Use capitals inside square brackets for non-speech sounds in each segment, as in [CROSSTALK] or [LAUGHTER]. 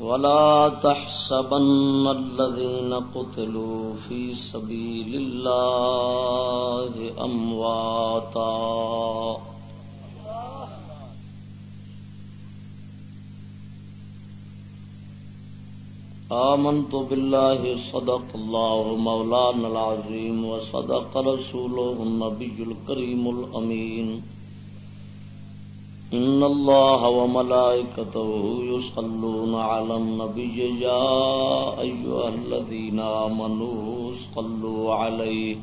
ولا تحسبن الذين قتلوا في سبيل الله أمواتا. آمنت بالله، صدق الله مولانا العظيم، وصدق رسوله النبي الكريم الأمين. إن الله وملائكته يصلون على النبي يا أيها الذين آمنوا صلوا عليه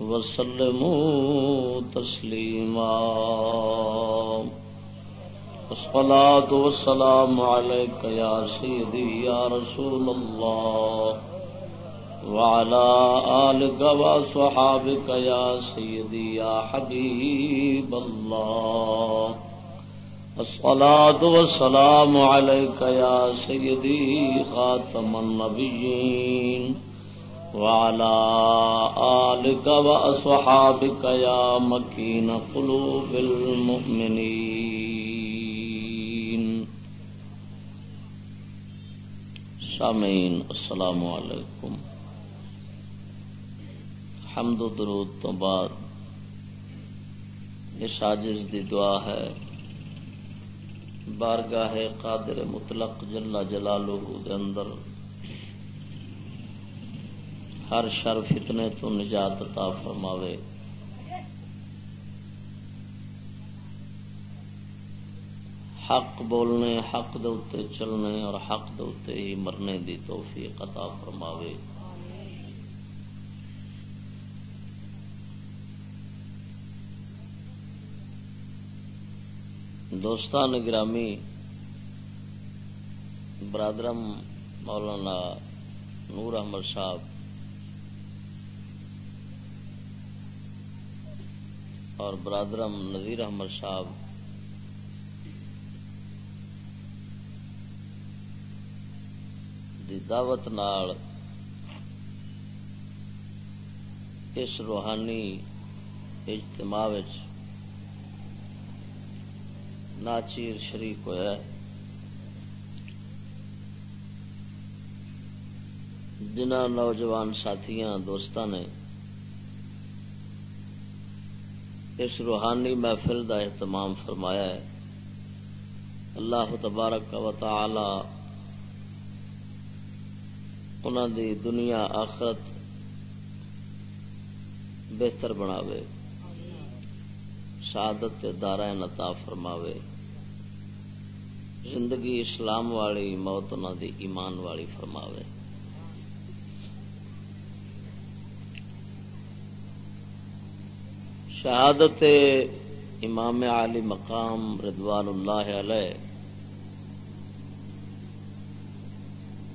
وسلموا تسليما الصلاة والسلام عليك يا سيدي يا رسول الله وعلى آلك وصحابك يا سيدي يا حبيب الله الصلاة والسلام عليك يا سيدي خاتم النبيين وعلى آلك وأصحابك يا مكين قلوب المؤمنين. سامعين السلام عليكم حمد و درود تو بعد اس عاجز دی دعا ہے بارگاہ قادر مطلق جلا جلالہ دے اندر ہر شر فتنے تو نجات عطا فرماوے۔ حق بولنے، حق دے اتے چلنے اور حق دے اتے ہی مرنے دی توفیق عطا فرماوے۔ دوستان گرامی، برادرم مولانا نور احمد صاحب، اور برادرم نذیر احمد صاحب، دی دعوت نال اس روحانی اجتماع ناچیر شریف ہوا جنہ نوجوان ساتھیاں دوست نے اس روحانی محفل کا اہتمام فرمایا ہے۔ اللہ تبارک و تعالی انہوں دی دنیا آخرت بہتر بناوے شہادت دارا نتا فرماوے۔ زندگی اسلام والی موت انہوں دی ایمان والی فرماوے۔ شہادت امام علی مقام ردوان اللہ علیہ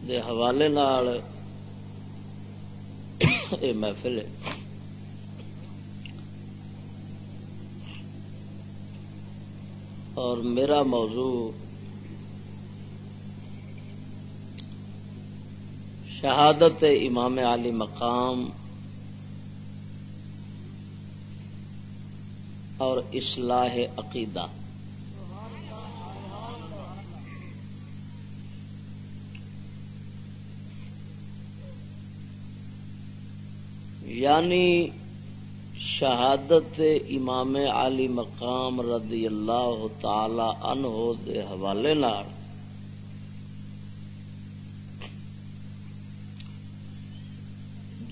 دے حوالے نال اے محفل ہے۔ اور میرا موضوع شہادت امام علی مقام اور اصلاح عقیدہ۔ یعنی شہادت امام علی مقام رضی اللہ تعالی عنہ دے حوالے نال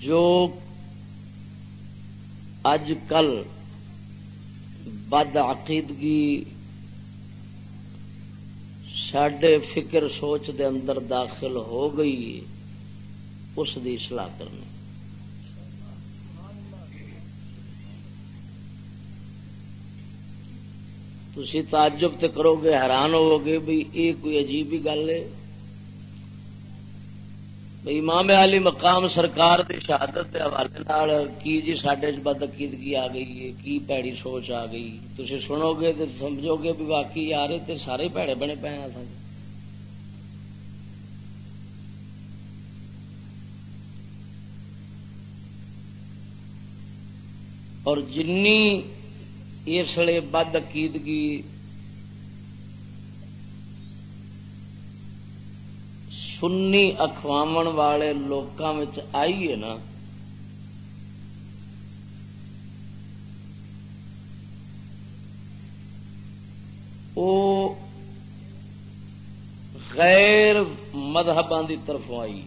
جو اج کل بد عقیدگی سڈے فکر سوچ دے اندر داخل ہو گئی، اس دی اصلاح کرنی۔ تھی تعجب تے کرو گے، حیران ہوو گے بھی یہ کوئی عجیب ہی گل ہے۔ امام علی مقام سرکار دی شہادت کے حوالے نال کی جی سڈے بد عقیدگی آ گئی ہے؟ کی پیڑی سوچ آ گئی؟ تھی سنو گے تو سمجھو گے بھی واقعی آ رہے تے سارے پیڑے بنے پے ہیں اور جنی اس لیے بد عقیدگی سنی اخواو والے لوگوں آئی ہے نا وہ غیر مذہباں کی طرف آئی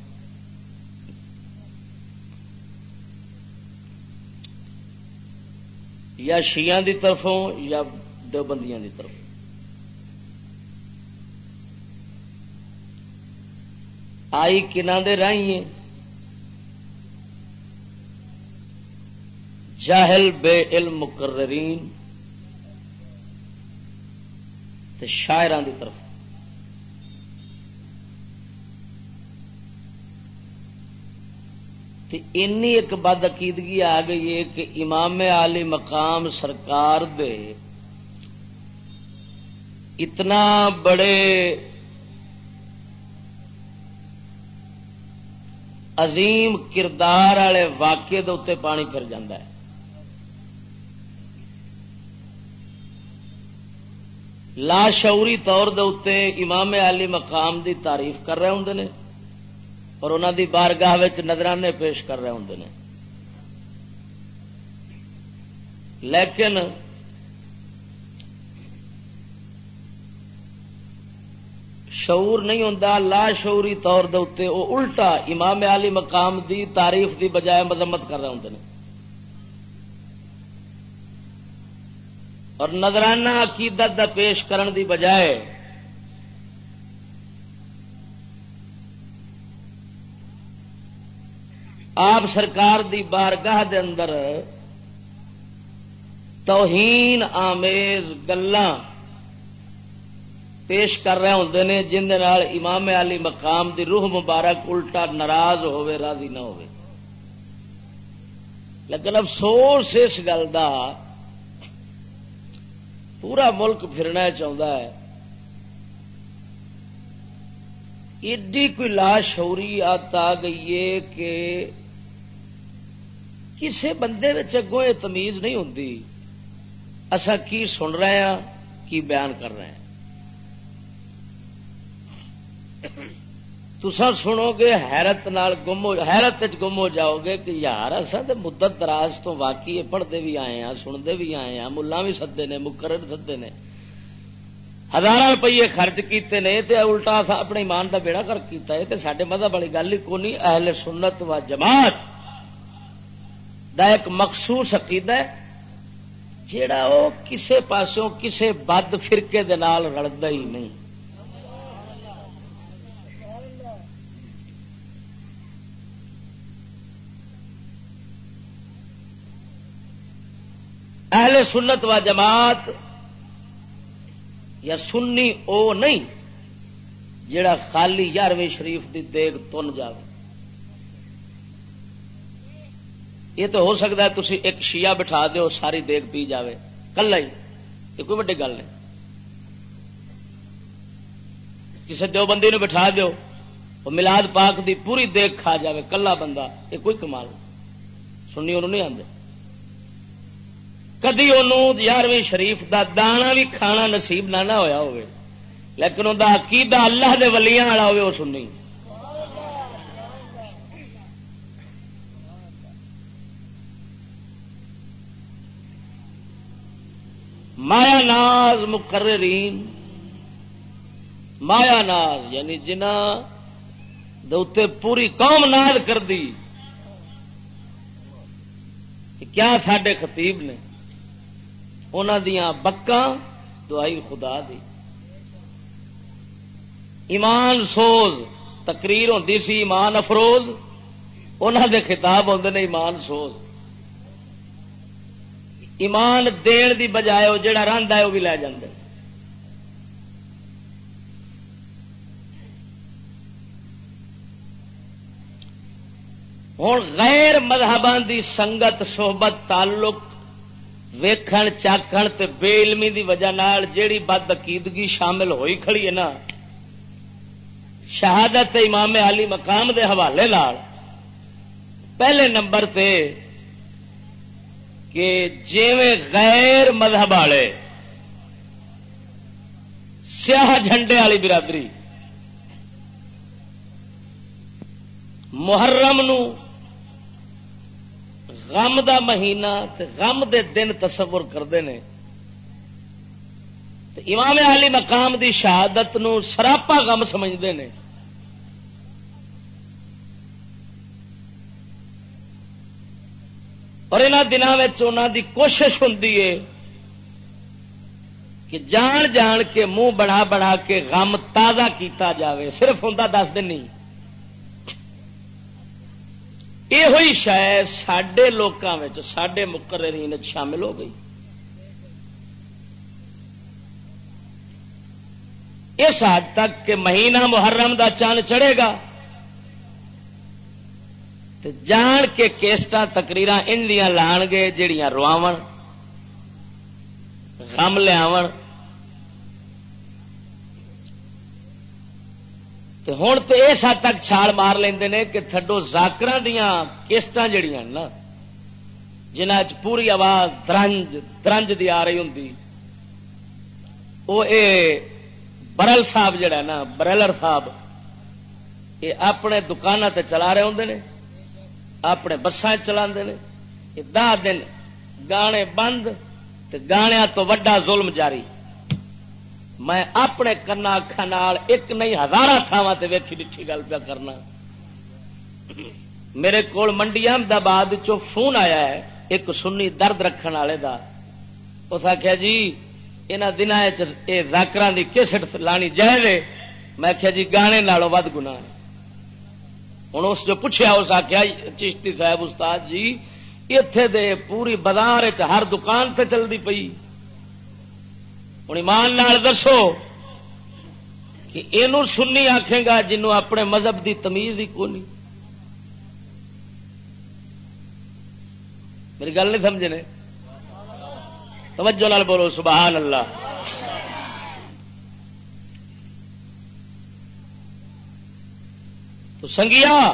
یا شیعہ دی طرفوں یا دیوبندیاں دی طرف آئی کنا دے رائی جاہل بے علم مقررین۔ تے شاعران دی طرف۔ اینی ایک بد عقیدگی آ گئی ہے کہ امام علی مقام سرکار دے اتنا بڑے عظیم کردار والے واقعے دے پانی پھر ہے۔ لا شعوری طور دے امام علی مقام دی تعریف کر رہے ہوں نے اور انہوں دی بارگاہ نظرانے پیش کر رہے ہوں نے۔ لیکن شعور نہیں ہوں لا شعوری طور دے وہ الٹا امام علی مقام دی تعریف دی بجائے مذمت کر رہے ہوں اور نظرانہ عقیدت دا پیش کرن دی بجائے آپ سرکار دی بارگاہ دے اندر توہین آمیز گلا پیش کر رہے ہوں نے جن امام علی مقام دی روح مبارک الٹا ناراض ہوے راضی نہ ہوئے لیکن افسوس اس گل کا پورا ملک پھرنا چاہتا ہے۔ ایڈی کوئی لاشوری آت آ گئی ہے کہ کسی بندے اگوں یہ تمیز نہیں ہوں اصا کی سن رہے ہیں کی بیان کر رہے ہیں تسا سنو گے حیرت نال گم حیرت گم ہو جاؤ گے کہ یار اصا تو مدت دراز تو واقعی پڑھتے بھی آئے ہیں سنتے بھی آئے ہیں ملا بھی سدے نے، مقرر سدے نے۔ ہزار روپیے خرچ کیتے نے، تے الٹا اپنے ایمان کا بیڑا کر کیتا ہے، تے سڈے مذہب والی گل ہی کونی، اہل سنت و جماعت۔ دا ایک مخصوص عقیدہ ہے، جیڑا وہ کسے پاسوں کسے بد فرقے دے نال رلدا ہی نہیں۔ اہل سنت و جماعت یا سنی او نہیں جڑا خالی یارویں شریف دی دیگ تن جائے یہ تو ہو سکتا ہے تھی ایک شیعہ بٹھا دو ساری دیگ پی جائے کلا ہی، یہ کوئی وڈی گل نہیں۔ کسی دو بندی نو بٹھا دو وہ ملاد پاک دی پوری دیگ کھا جائے کلا بندہ، یہ کوئی کمال سننی انہوں نہیں آتے کدی ان یارویں شریف دا دانا بھی کھانا نصیب نہ ہوا ہو لیکن ان عقیدہ اللہ دے ولیاں والا ہوئے وہ سننی مایا ناز مقررین، مایا ناز یعنی جنہ پوری قوم ناد کر دی۔ کیا سڈے خطیب نے؟ انہوں دیا بکاں، دعائی خدا دی۔ ایمان سوز، تقریر ہوتی سی ایمان افروز انہوں دے خطاب ہوتے نے ایمان سوز۔ ایمان دین دی بجائے وہ جڑا رنگ ہے وہ بھی لے جاندے۔ ہوں غیر مذہبان دی سنگت، صحبت، تعلق ویکھن، چاکھن تے بے علمی دی وجہ نال جیڑی بد عقیدگی شامل ہوئی کھڑی ہے نا، شہادت امام علی مقام دے حوالے لال پہلے نمبر تے کہ جیویں غیر مذہب والے سیاہ جھنڈے والی برادری محرم نو غم دا مہینہ تے غم دے دن تصور کرتے ہیں۔ امام علی مقام دی شہادت نو سراپا غم سمجھتے ہیں۔ اور ان دنوں دی کوشش ہوں کہ جان جان کے منہ بنا بنا کے غم تازہ کیتا جاوے، صرف ہوں دس دن نہیں۔ یہ ہوئی شاید سڈے لوگوں سڈے مقررین شامل ہو گئی اس حد تک کہ مہینہ محرم دا چاند چڑھے گا جان کے کیسٹ تکریر ان لان گے جڑیاں رواو غم لیا ہوں تو اس حد تک چھال مار لے کہ تھڈو زاکر دیا کیسٹ جہیا نا جنہ پوری آواز درنج درنج دی آ رہی ہوں وہ اے برل صاحب جڑا نا، برلر صاحب یہ اپنے دکانوں تے چلا رہے ہوں نے، اپنے بسان چلا دہ دن گانے بند گانیا تو وڈا ظلم جاری۔ میں اپنے کنا اکھان ایک نہیں ہزار تھاوا ویکھی ڈٹھی گل پہ کرنا۔ میرے کو منڈی احمدآباد فون آیا ہے، ایک سنی درد رکھنے والے کا اس آخیا جی ان دن راکر کی کسٹ لانی جائے میں آخیا جی گانے نالوں ود گنا ہوں اس جو پوچھا اس آخیا چشتی صاحب، استاد جی اتے دے پوری بازار ہر دکان تے چلتی پئی۔ ہوں ایمان نال دسو کہ یہ سنی آخے گا جنوں اپنے مذہب دی تمیز ہی کونی میری گل نہیں سمجھنے توجہ لال بولو، سبحان اللہ۔ تو سنگیا،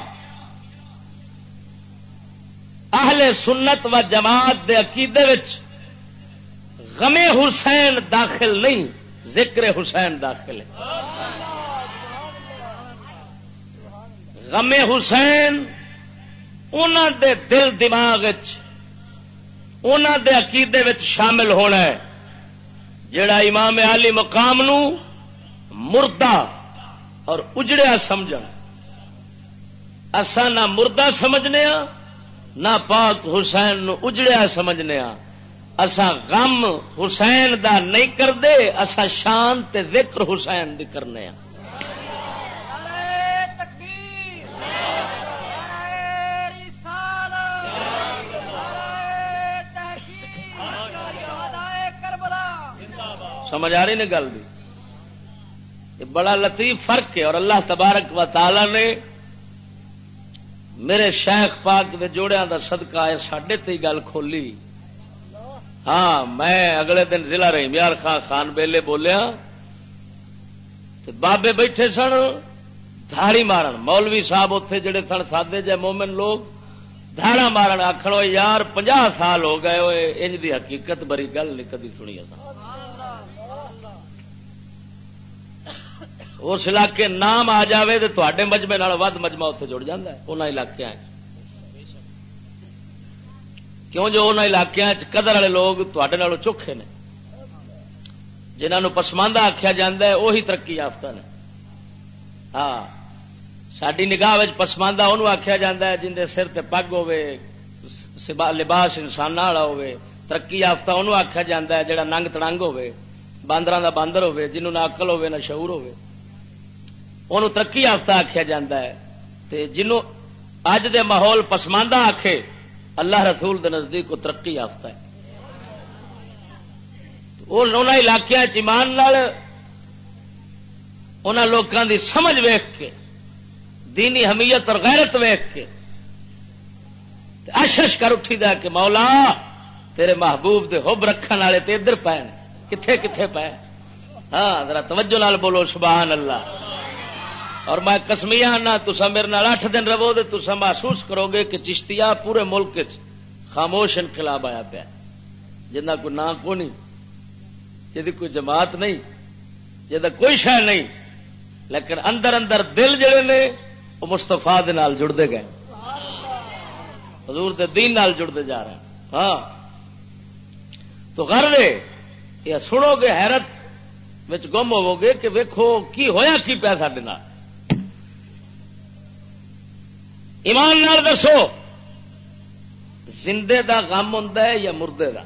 اہل سنت و جماعت دے عقیدے وچ غم حسین داخل نہیں، ذکر حسین داخل ہے۔ غم حسین انہوں دے دل دماغ انہوں دے عقیدے وچ شامل ہونا ہے۔ جڑا امام علی مقام نو مردہ اور اجڑیا سمجھ اسان نہ مردہ سمجھنے نہ پاک حسین نو اجڑیا سمجھنے اسا غم حسین دا نہیں کرتے اسا شان تے ذکر حسین دی کرنے سمجھ آ رہی نا گل بھی بڑا لطیف فرق ہے اور اللہ تبارک و تعالی نے میرے شیخ پاک کے جوڑیا کا سدکا ہے سڈے تی گل کھولی۔ ہاں میں اگلے دن ضلع رہی یار خان خان بیلے بولیا بابے بیٹھے سن، دھاڑی مارن۔ مولوی صاحب اتے جڑے سن، سادے جے مومن لوگ، دھاڑا مارن آخر یار پنجا سال ہو گئے ہوئے انج دی حقیقت بری گل نہیں کدی سنی اس علاقے نام آ جائے تو تے مجمے ود مجمع اتنے جڑ جا ان علاقے کیوں جو ان علاقے قدر والے لوگ تے چوکھے نے؟ جنہوں پسماندہ آخیا جا وہی ترقی یافتہ نے۔ ہاں ساری نگاہ پسماندہ انہوں آخیا جا جن کے سر تے پگ ہوے لباس انسان والا ہوے ترقی یافتہ انہوں آخیا جا ہے جڑا ننگ تڑنگ ہوے باندر دا باندر ہوے جنہوں نہ اقل ہوے نہ شعور ہوے انہوں ترقی یافتہ آخیا جا ہے۔ تے جنوں اج دے ماحول پسماندہ آکھے اللہ رسول دے نزدیک ترقی یافتہ ہے۔ وہ علاقے چمان لوگوں دی سمجھ ویخ کے، دینی حمیت اور غیرت ویخ کے اشش کر اٹھی دا کہ مولا، تیرے محبوب دے حب رکھن والے تے ادھر پے کتنے کتنے پے ہاں ذرا توجہ لال بولو، سبحان اللہ۔ اور میں کسمیا آنا تسا میرے نال اٹھ دن رہو تو تسا محسوس کرو گے کہ چشتیا پورے ملک خاموش انقلاب آیا پیا۔ جنہ کوئی نام کو نہیں جی کوئی جماعت نہیں جہاں کوئی شہ نہیں، لیکن اندر اندر دل جڑے نے، وہ مستفا جڑتے گئے۔ حضور دے دین نال جڑتے جا رہے ہیں۔ ہاں۔ تو گھر یہ سنو گے حیرت گم ہوو گے کہ ویکھو کی ہویا، کی پیا سڈے ایمان نال دسو، زندے دا غم ہوں یا مردے دا؟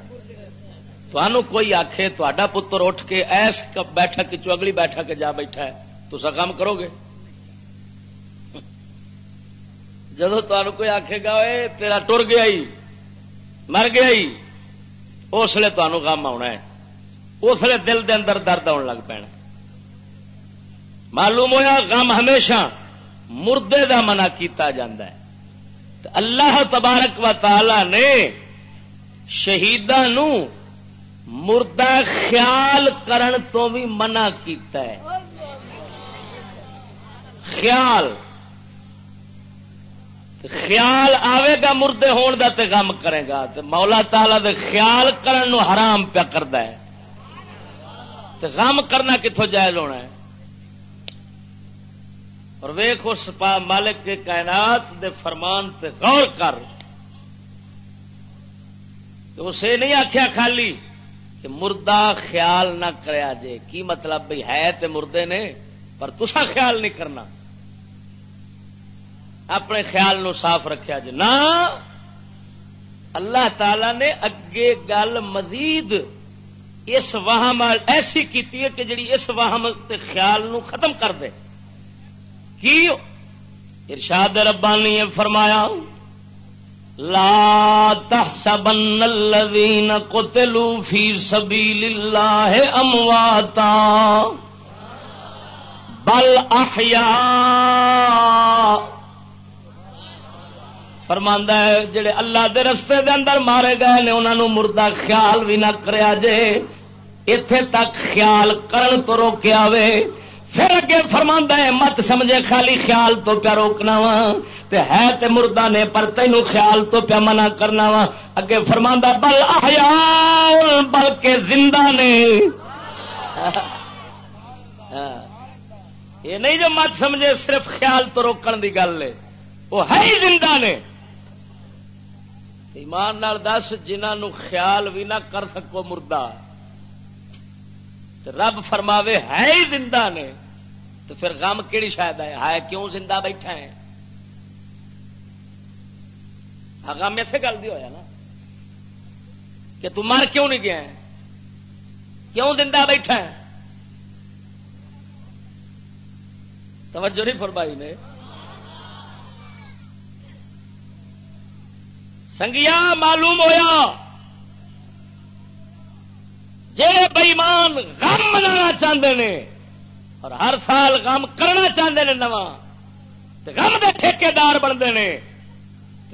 تمہوں کوئی آخے تا پتر اٹھ کے ایس بیٹھک چو اگلی بیٹھک جا بیٹھا ہے تو سا کام کرو گے؟ جدو تمہیں کوئی آخے گا تیرا ٹر گیا ہی، مر گیا ہی، اس لیے تمہوں کام آنا ہے۔ اس لیے دل دے اندر درد آن لگ پینا۔ معلوم ہوا غم ہمیشہ مردے دا منع کیتا جاندہ ہے۔ اللہ تبارک و تعالی نے شہیدان مردہ خیال کرن تو بھی منع کیتا ہے۔ خیال۔ خیال آئے گا مردے ہون دا تے غم کرے گا۔ تے مولا تعالی دے خیال کرن نو حرام پیا کردا ہے۔ تے غم کرنا کتوں جائز ہونا ہے؟ اور ویخ اس مالک کے کائنات دے فرمان تے غور کر تو اسے نہیں آخیا خالی کہ مردہ خیال نہ کریا جے۔ کی مطلب بھائی ہے تے مردے نے؟ پر تسا خیال نہیں کرنا۔ اپنے خیال نو صاف رکھیا جے۔ نہ، اللہ تعالی نے اگے گل مزید اس واہم ایسی کیتی ہے کہ جڑی اس واہم تے خیال نو ختم کر دے۔ کی ارشاد ربانی فرمایا، لا تحسبن الذين قتلوا في سبيل الله امواتا، بل احیاء فرماندا ہے، جڑے اللہ دے رستے دے اندر مارے گئے نے، انہاں نو مردہ خیال بھی نہ کریا جے، ایتھے تک خیال کرن تو روکیا وے پھر اگے فرما ہے، مت سمجھے خالی خیال تو پیا روکنا وا۔ تے ہے تے مردہ نے، پر تینوں خیال تو پیا منع کرنا وا۔ اگے فرما بل احیا بلکہ زندہ نے۔ [LAUGHS] یہ نہیں جو مت سمجھے، صرف خیال تو روکن دی گل ہے۔ وہ ہے ہی زندہ نے۔ ایمان نال دس جنہوں خیال بھی نہ کر سکو مردہ۔ رب فرماوے، ہے ہی زندہ نے۔ تو پھر غم کیڑی شاید ہے؟ ہائے کیوں زندہ بیٹھا ہے؟ ہاں، غم ایسے گل دی ہوا نا کہ تم مر کیوں نہیں گیا ہے؟ کیوں زندہ بیٹھا ہے؟ توجہ نہیں فرمائی نے؟ سنگیا معلوم ہویا جی بئیمان غم منانا چاہتے ہیں اور ہر سال غم کرنا چاہتے ہیں نواں۔ غم دے ٹھیکے دار بنتے ہیں۔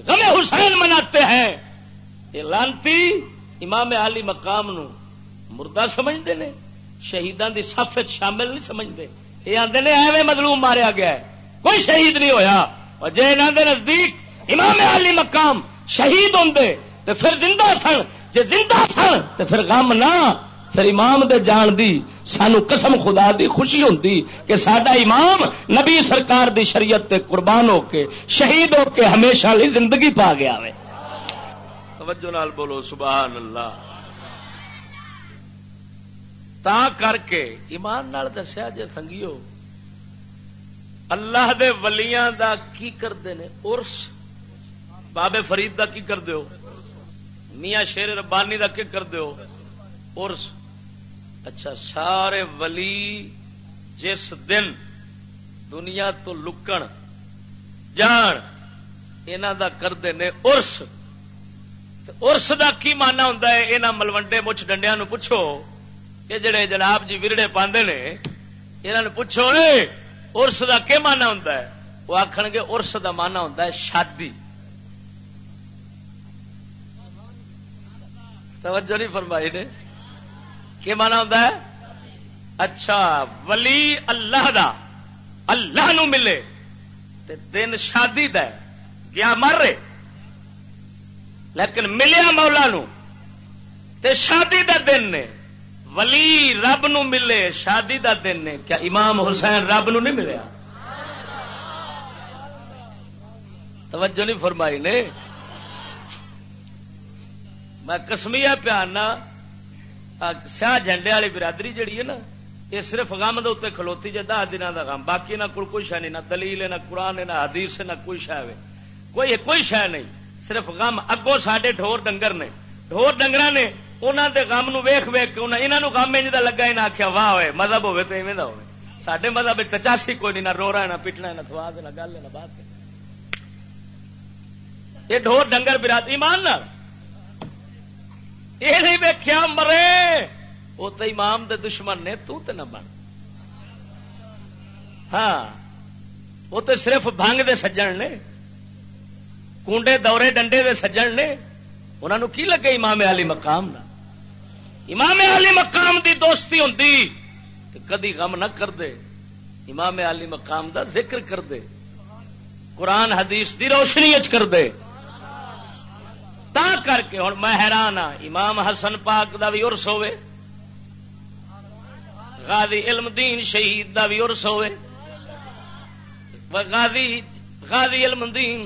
غم حسین مناتے ہیں۔ یہ لانتی امام علی مقام نو مردہ سمجھتے ہیں۔ شہیدان دی صف شامل نہیں سمجھتے۔ یہ آتے نے ایویں مظلوم ماریا گیا ہے۔ کوئی شہید نہیں ہویا۔ اور جے انہوں دے نزدیک امام علی مقام شہید ہوں تو پھر زندہ سن۔ جے زندہ سن تو پھر غم نہ۔ پھر امام دے جان دی سانو قسم خدا دی خوشی ہوتی کہ سڈا امام نبی سرکار دی شریعت تے قربان ہو کے شہید ہو کے ہمیشہ لی زندگی پا گیا وے۔ توجہ نال بولو، سبحان اللہ۔ تا کر کے ایمان نال دسیا جے تنگیو اللہ دے ولیاں دا کی کرتے ہیں ارس بابے فرید دا کی کر دیو میاں شیر ربانی کا کی کر دو ارس اچھا سارے ولی جس دن دنیا تو لکن جان انہوں دا کرتے ہیں ارس ارس دا کی مانا ہوں یہاں ملوڈے مچھ ڈنڈیا نو پوچھو یہ جڑے جناب جی ورڑے پاندے نے انہوں نے پوچھو ارس دا کی مانا ہوں وہ آخ گے ارس دا مانا ہوں شادی۔ توجہ نہیں فرمائی نے؟ کی مانا ہوتا ہے؟ اچھا ولی اللہ دا، اللہ نو ملے تے دن شادی دا گیا مر رہے۔ لیکن ملیا مولا نو تے شادی دا دن نے، ولی رب نو ملے، شادی دا دن نے، کیا امام حسین رب نو نہیں ملیا؟ توجہ نہیں فرمائی نے۔ میں کسمیا پیارنا سیاہ جھنڈے والی برادری جڑی ہے نا، یہ صرف غم دے کھلوتی جی دہ دن کا غم، باقی نہ کوئی شہ نہیں، نہ دلیل نہ قرآن نہ حدیث نہ کوئی شہ کوئی کوئی شہ نہیں، صرف غم۔ اگوں سڈے ڈور ڈنگر نے ڈور ڈنگر نے انہوں دے غم نو ویخ ویخ کے انہوں غم انج لگا انہیں آخیا واہ ہوئے مذہب ہوے تو ایویں ہوے سڈے مذہب ٹچاسی کوئی نہیں، نہ رو رہا نہ پیٹنا نہ تھوا نہ گل نہ بات یہ ڈور ڈنگر برات ایمان نہ یہ نہیں ویکیا مرے۔ وہ تو امام دے دشمن نے، تو تے نہ بن۔ ہاں۔ وہ تو صرف بھنگ دے سجن نے۔ کنڈے دورے، ڈنڈے دے سجن نے۔ انہوں کی لگے امام علی مقام نہ؟ امام علی مقام دی دوستی ہوں تو کدی غم نہ کر دے۔ امام علی مقام دا ذکر کر دے۔ قرآن حدیث دی روشنی کر دے۔ تا کر کے ہوں میں حیران ہاں امام حسن پاک دا بھی ارس ہوے غازی علم دین شہید دا بھی ارس ہوے غازی غازی علم دین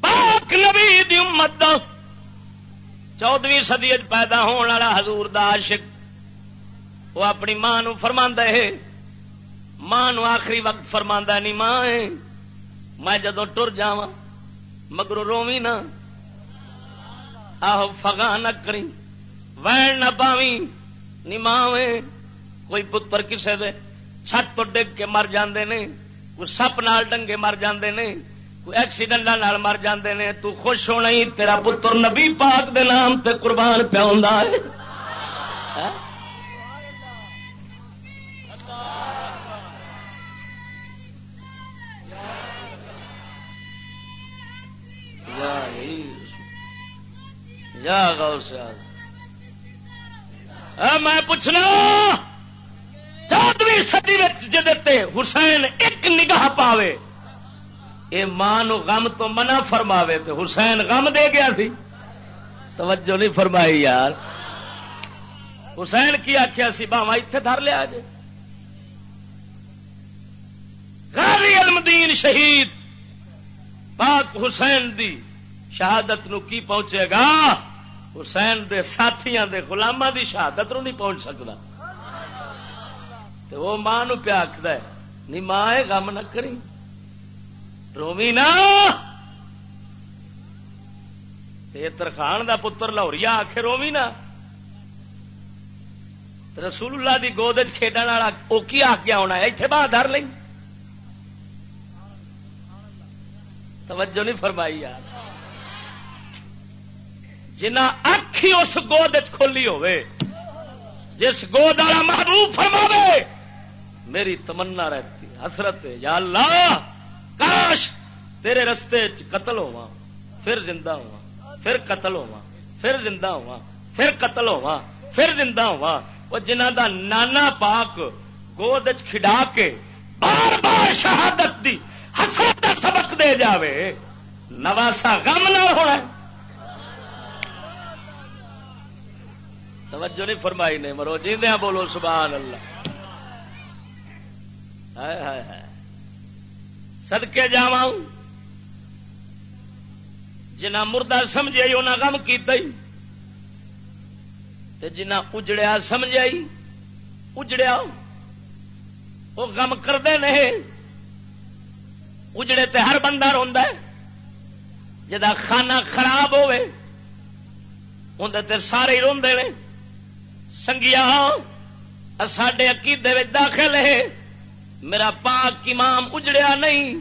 پاک نبی دی امت دا چودویں سدی پیدا ہونے والا حضور دا عاشق، وہ اپنی ماں نو فرما ہے۔ ماں نو آخری وقت فرما نہیں ماں، میں جدو ٹر جا مگرو روی نہ آہو فگا نہ کری وین نہ پاوی نماوے کوئی پتر کسے دے چھت تو ڈگ کے مر جاندے نے کوئی سپ نال ڈنگے مر جاندے نے کوئی ایکسیڈنٹ نال مر جاندے نے تو خوش ہونا ہی تیرا پتر نبی پاک دے نام تے قربان پیا ہے Yeah, میں پوچھنا، چودویں سدی جدتے حسین ایک نگاہ پاوے، اے ماں غم تو منع فرماوے تو حسین غم دے گیا سی۔ توجہ نہیں فرمائی یار۔ حسین کی آخیا سی باوا اتے دھر لیا جی غازی المدین شہید، پاک حسین دی شہادت نو کی پہنچے گا؟ حسین دے ساتھیاں دے غلامہ دی شہادت نو نہیں پہنچ سکتا وہ ماں نو پیا آخد نہیں ماں غم نہ کری۔ رومی نا۔ ترخان دا پتر لاہوری آخ رومی نا۔ رسول اللہ دی گود کھیڈن والا وہ کی آ گیا ہونا اتنے باہر دھر لیں توجہ نہیں فرمائی یار۔ جنا اکھی اس گود کھولی ہوئے، جس گود والا محبوب فرما میری تمنا رہتی، حسرت یا اللہ، کاش تیرے رستے قتل ہوا پھر زندہ ہوا پھر قتل ہوا پھر زندہ ہوا پھر قتل ہوا پھر زندہ ہوا وہ جنہ دا نانا پاک گود کھڈا کے بار بار شہادت دی حسرت سبق دے جاوے، نواسا غم نہ ہونا توجہ نہیں فرمائی نے، مرو جیندیا بولو، سبحان اللہ۔ سدکے جا جنا مردہ سمجھے انہیں غم کیتا ہی۔ جنا اجڑیا سمجھا اجڑیا، وہ غم کرتے نہیں اجڑے تے ہر بندہ روا جا خانہ خراب ہوئے اندر سارے ہی روندے نے سنگیا ساڈے عقیدے داخل ہے میرا پاک امام اجڑیا نہیں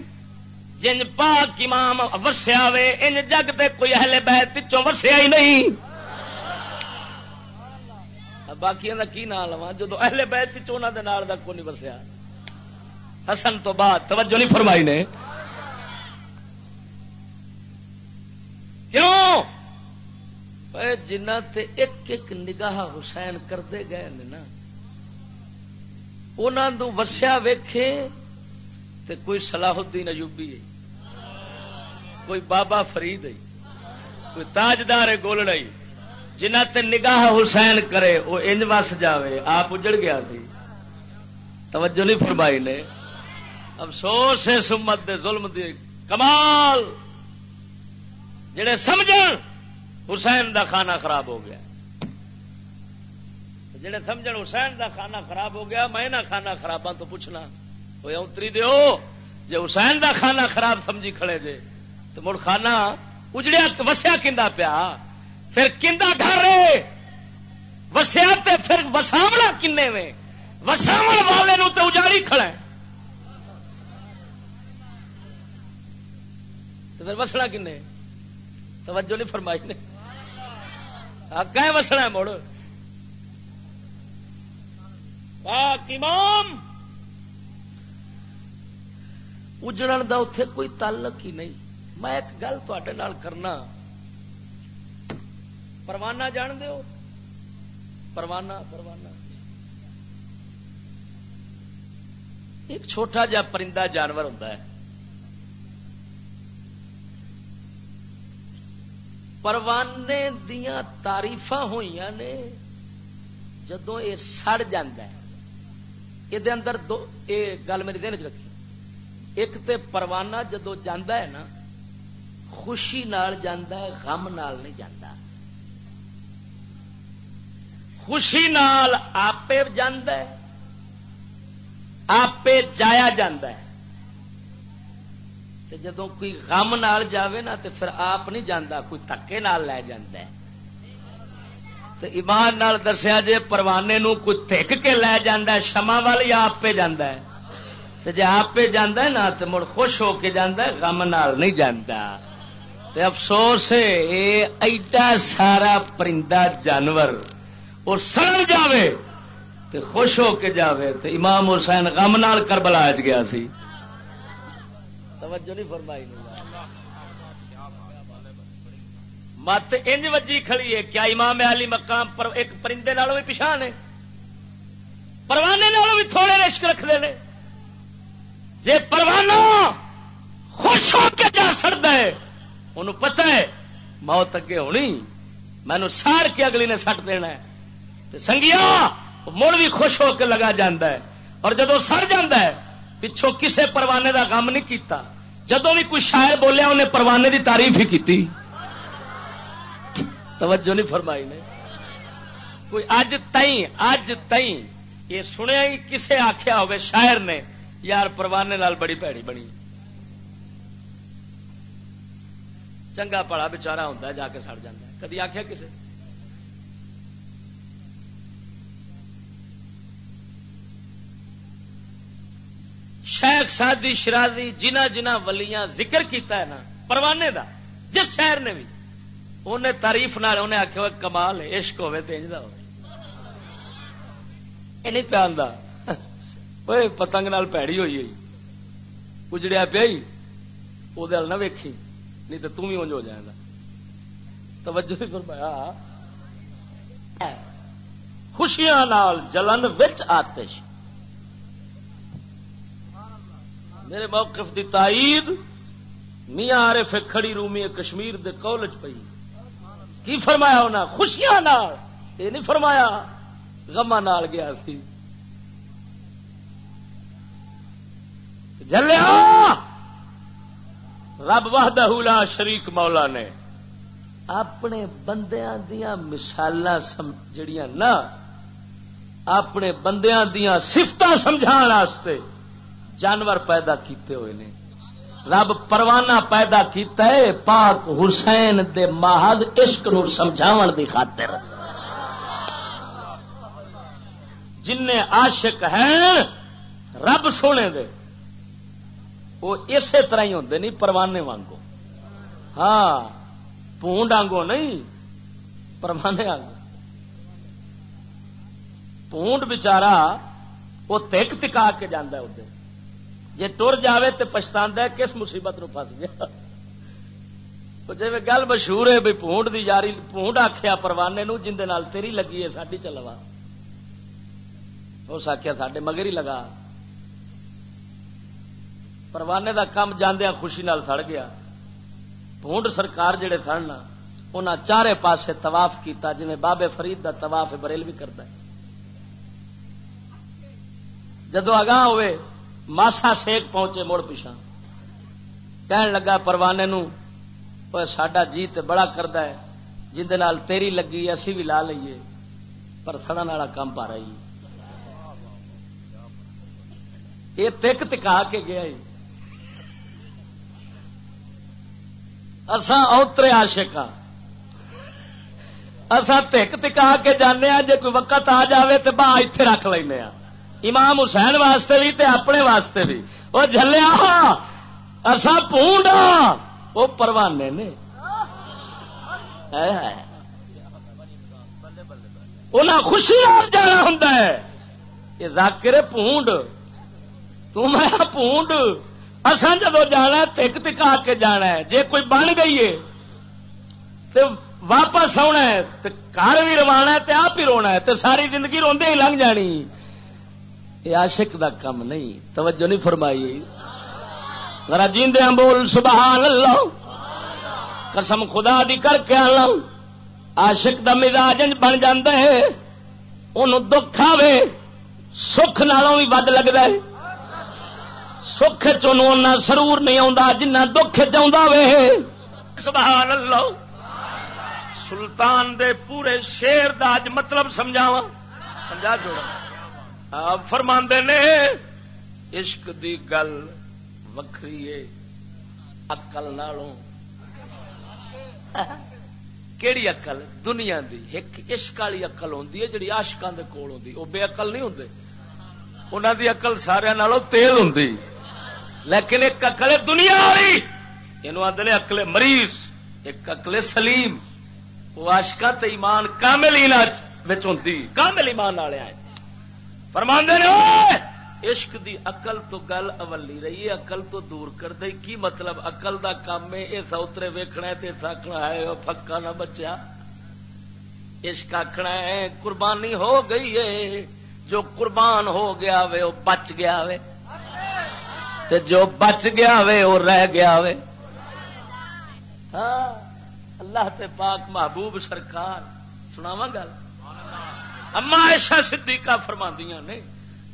جن پاک امام وسیا وے ان جگ تے کوئی اہل بیت پچھوں وسیا ہی نہیں باقی کا کی نام لوا جدو اہل بیت چونا دے نال دا کوئی نہیں وسیا حسن تو بعد توجہ نہیں فرمائی نے کیوں جنہ تے ایک ایک نگاہ حسین کرتے گئے نا انہوں وسیا ویکھے تے کوئی صلاح الدین ایوبی ہے، کوئی بابا فرید ہے، کوئی تاجدار ہے جنہ تے نگاہ حسین کرے وہ انج وس جاوے، آپ اجڑ گیا تھی توجہ نہیں فرمائی نے۔ افسوس ہے سمت دے ظلم دی، کمال۔ جڑے سمجھ حسین دا کھانا خراب ہو گیا۔ جڑے سمجھ حسین دا کھانا خراب ہو گیا، میں نہ کھانا خراباں تو پوچھنا۔ وہ اتری دیو جی حسین دا کھانا خراب سمجھی کھڑے جے، تو مڑ کھانا اجڑیا، وسیا کندا پیا۔ پھر کندا گھر وسیا تے پھر وساونا کنے میں وساو والے نو تو اجاڑی کھڑا پھر وسنا کنے توجہ نہیں فرمائی نے۔ کہ وسنا مڑ۔ پاک امام۔ اجڑن دا اتے کوئی تعلق ہی نہیں۔ میں ایک گل تے کرنا۔ پروانہ جان دو پروانہ پروانہ۔ ایک چھوٹا جا پرندہ جانور ہوتا ہے۔ پروانے دیا تاریف ہوئی نے جدو یہ سڑ یہ اندر دو یہ گل میری دن چ رکھی۔ ایک تے پروانہ جدو جانا ہے نا، خوشی نال جانا ہے، غم نال نہیں جانا خوشی نال آپ جانا ہے آپ جایا جانا ہے۔ تے جدو کوئی غم نال جاوے نا تو پھر آپ نہیں جانا کوئی تکے نال لے جانا ہے۔ تو ایمان نال دسیا جے پروانے نو کوئی تک کے لے جانا شما وال یا آپ پہ جانا ہے۔ تے جی آپ پہ جانا ہے نا تو مڑ خوش ہو کے جانا ہے، غم نال نہیں جانا تے افسوس ہے، اے ایڈا سارا پرندہ جانور اور سڑ جاوے تے خوش ہو کے جاوے۔ تے امام حسین غم نال کربلا چ گیا سی۔ توجہ نہیں فرمائی مت انج وجی کھڑی ہے۔ کیا امام علی مقام پر ایک پرندے نالوں بھی پچھا نے پروانے نالوں بھی تھوڑے رشک رکھتے ہیں۔ جے پروانہ خوش ہو کے جا سکتا ہے، انہوں پتہ ہے موت اگے ہونی۔ مینو سار کے اگلی نے سٹ دینا ہے۔ سنگیا، مڑ بھی خوش ہو کے لگا جاندہ ہے۔ اور جدو سر ہے، پچھوں کسے پروانے دا غم نہیں کیتا۔ جدو بھی کوئی شاعر بولیا، انہیں پروانے دی تعریف ہی کی توجہ نہیں فرمائی نے۔ کوئی اج تئی اج تئی یہ سنیا ہی کسے آخیا ہوئے شاعر نے، یار پروانے نال بڑی پیڑی بنی۔ چنگا پڑا بچارا ہوں جا کے سڑ جا کدی آخیا کسے؟ شیخ سادی شرادی جنہ جنہ ولیاں ذکر کیتا ہے نا، پروانے دا، جس شہر نے بھی۔ انہیں تاریف نہ انہیں آخیا کمال عشق ہوے تو انجدا ہو نہیں پیان دا۔ پیاندا پتنگ نال پیڑی ہوئی ہوئی اجڑیا پیا وہ نہ ویکھی۔ نہیں تو تم ہی انج ہو جائے گا توجہ نہیں فرمایا۔ خوشیاں نال جلن وچ آتش۔ میرے موقف دی تائید میاں عارف کھڑی رومی کشمیر دے کالج پئی۔ کی فرمایا انہاں؟ خوشیاں نال۔ یہ نہیں فرمایا غما نال گیا سی۔ جلیا رب وحدہ لا شریک مولا نے اپنے بندیاں دیا مثال جڑیاں نا، اپنے بندیاں دیا سفت سمجھا جانور پیدا کیتے ہوئے نے۔ رب پروانہ پیدا کیتا ہے، پاک حسین دے محض عشق نو سمجھاون دی خاطر۔ جن عاشق ہیں، رب سونے دے۔ وہ اسی طرح ہی ہوتے نہیں پروانے وانگو۔ ہاں پونڈ آنگو نہیں پروانے آنگو۔ پونڈ بچارا، وہ تک تکا کے جانا ادھر۔ جی ٹر جائے تو پچھتا ہے، کس مصیبت نو پس گیا؟ جی گل مشہور ہے بھی پونڈ دی یاری، پونڈ آخیا پروانے نو جن تیری لگی ہے ساری چلوا اس آخیا سڈے مگر ہی لگا۔ پروانے دا کام جاندیا خوشی نال سڑ گیا۔ پونڈ سرکار جڑے سن انہاں چارے پاسے طواف کیتا جی بابے فرید دا طواف بریل بھی کرتا ہے۔ جدو اگاں ہوئے ماسا سیک پہنچے مڑ پیچھا کہن لگا پروانے نو ساڈا جی تے بڑا کردا ہے جن نال تیری لگی اسی بھی لا لئیے پر سڑن والا کام پا رہی یہ تک تکا کے گیا اسا اوترے عاشق ہاں اسا تک تکا کے جانے جے کوئی وقت آ جاوے تو باہ اتے رکھ لینا امام حسین واسطے بھی تے اپنے واسطے بھی۔ وہ جلیا اصا ہاں، پونڈا۔ وہ پروانے نے۔ انہیں خوشی جانا ہوں یہ ذاکر پونڈ۔ تم پونڈ۔ اصا جدو جانا تک تکا کے جانا ہے۔ جے کوئی بن گئی ہے تو واپس آنا ہے تو گھر بھی روانا ہے تو آپ ہی رونا ہے تو ساری زندگی روندے ہی لنگ جانی۔ یہ عاشق دا کم نہیں۔ توجہ نہیں فرمائی۔ ذرا جیندے بول سبحان اللہ قسم خدا دی کر کے اللہ عاشق دا مزاج بن جاندا ہے۔ اونوں دکھ آوے۔ سکھ نالوں بھی ود لگدا ہے۔ سکھ چنا سرور نہیں آتا جنہ دکھ چاہتا وے۔ سبحان اللہ سلطان دے پورے شیر دا اج مطلب سمجھاوا سمجھا چھوڑا آپ فرما نے، عشق دی گل وکری ہے اقل نالوں۔ کیڑی اقل دنیا دی۔ ایک عشق والی اقل ہوندی ہے، جڑی عاشقاں دے کول ہوندی۔ او بے عقل نہیں ہوندے۔ انہاں دی عقل سارے نالوں تیل ہوندی۔ لیکن ایک اکل دنیا والی۔ یہ آدھے اکلے مریض، ایک اکلے سلیم۔ وہ آشکا ایمان کامل ہوتی کامل ایمان والے آئے۔ فرماندے نے عشق دی اقل تو گل اولی رہی ہے اقل تو دور کر دے کی مطلب اقل دا کام ہے؟ یہ سوترے ویکھنا ہے تے ہے پکا نہ بچیا۔ عشق آخنا ہے، قربانی ہو گئی ہے۔ جو قربان ہو گیا وے وہ بچ گیا وے تے جو بچ گیا وے وہ رہ گیا وے ہاں اللہ تے پاک محبوب سرکار سناوا گل؟ اما ایشا صدیقہ فرماندیاں نے،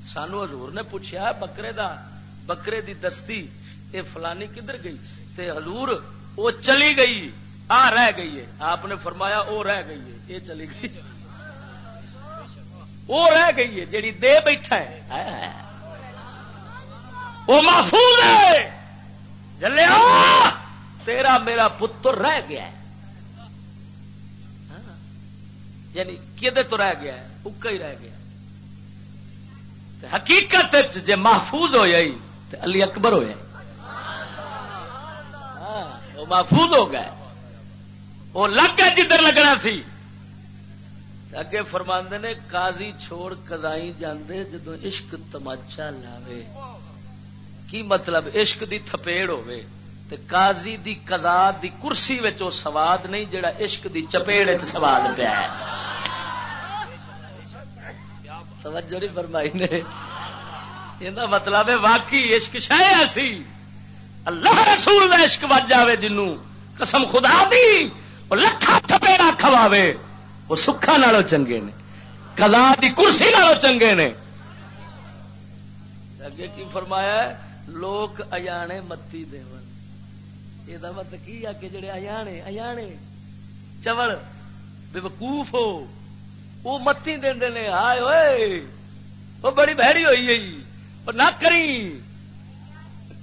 سانو حضور نے پوچھا بکرے دا، بکرے دی دستی، اے فلانی کدھر گئی؟ تے حضور وہ چلی گئی، آ رہ گئی ہے۔ آپ نے فرمایا وہ رہ گئی ہے یہ چلی گئی۔ وہ رہ گئی ہے، جیڑی دے بیٹھا ہے۔ وہ محفوظ ہے۔ جلیا، تیرا میرا پتر رہ گیا ہے۔ ہاں، یعنی کدے تو رہ گیا ہے؟ اکا ہی رہ گیا۔ حقیقت جے محفوظ ہو جائی تو علی اکبر ہو جائے ہاں، وہ محفوظ ہو گئے۔ وہ لگ گیا جدھر لگنا سی۔ اگے فرماندے نے، قاضی چھوڑ کزائی جاندے جدو عشق تماچا لاوے۔ کی مطلب عشق دی تھپیڑ ہوے تے قاضی دی قضا دی کرسی وچ او سواد نہیں جڑا عشق دی چپیڑ وچ سواد پیا ہے۔ توجہ نہیں فرمائی نے۔ یہ مطلب ہے واقعی عشق شے ایسی۔ اللہ رسول دا عشق وج جاوے جنوں۔ قسم خدا دی۔ او لکھا تھپیڑا کھواوے۔ وہ سکھا نالو چنگے نے۔ قضا دی کرسی نالو چنگے نے۔ اگے کی فرمایا ہے؟ لوگ اجانے متی یہ مطلب کی آ کے جڑے اجانے اجانے چوڑ بے وقوف ہو۔ وہ متی دے ہائے ہوئے وہ بڑی بہڑی ہوئی ہے جی۔ نہ کری۔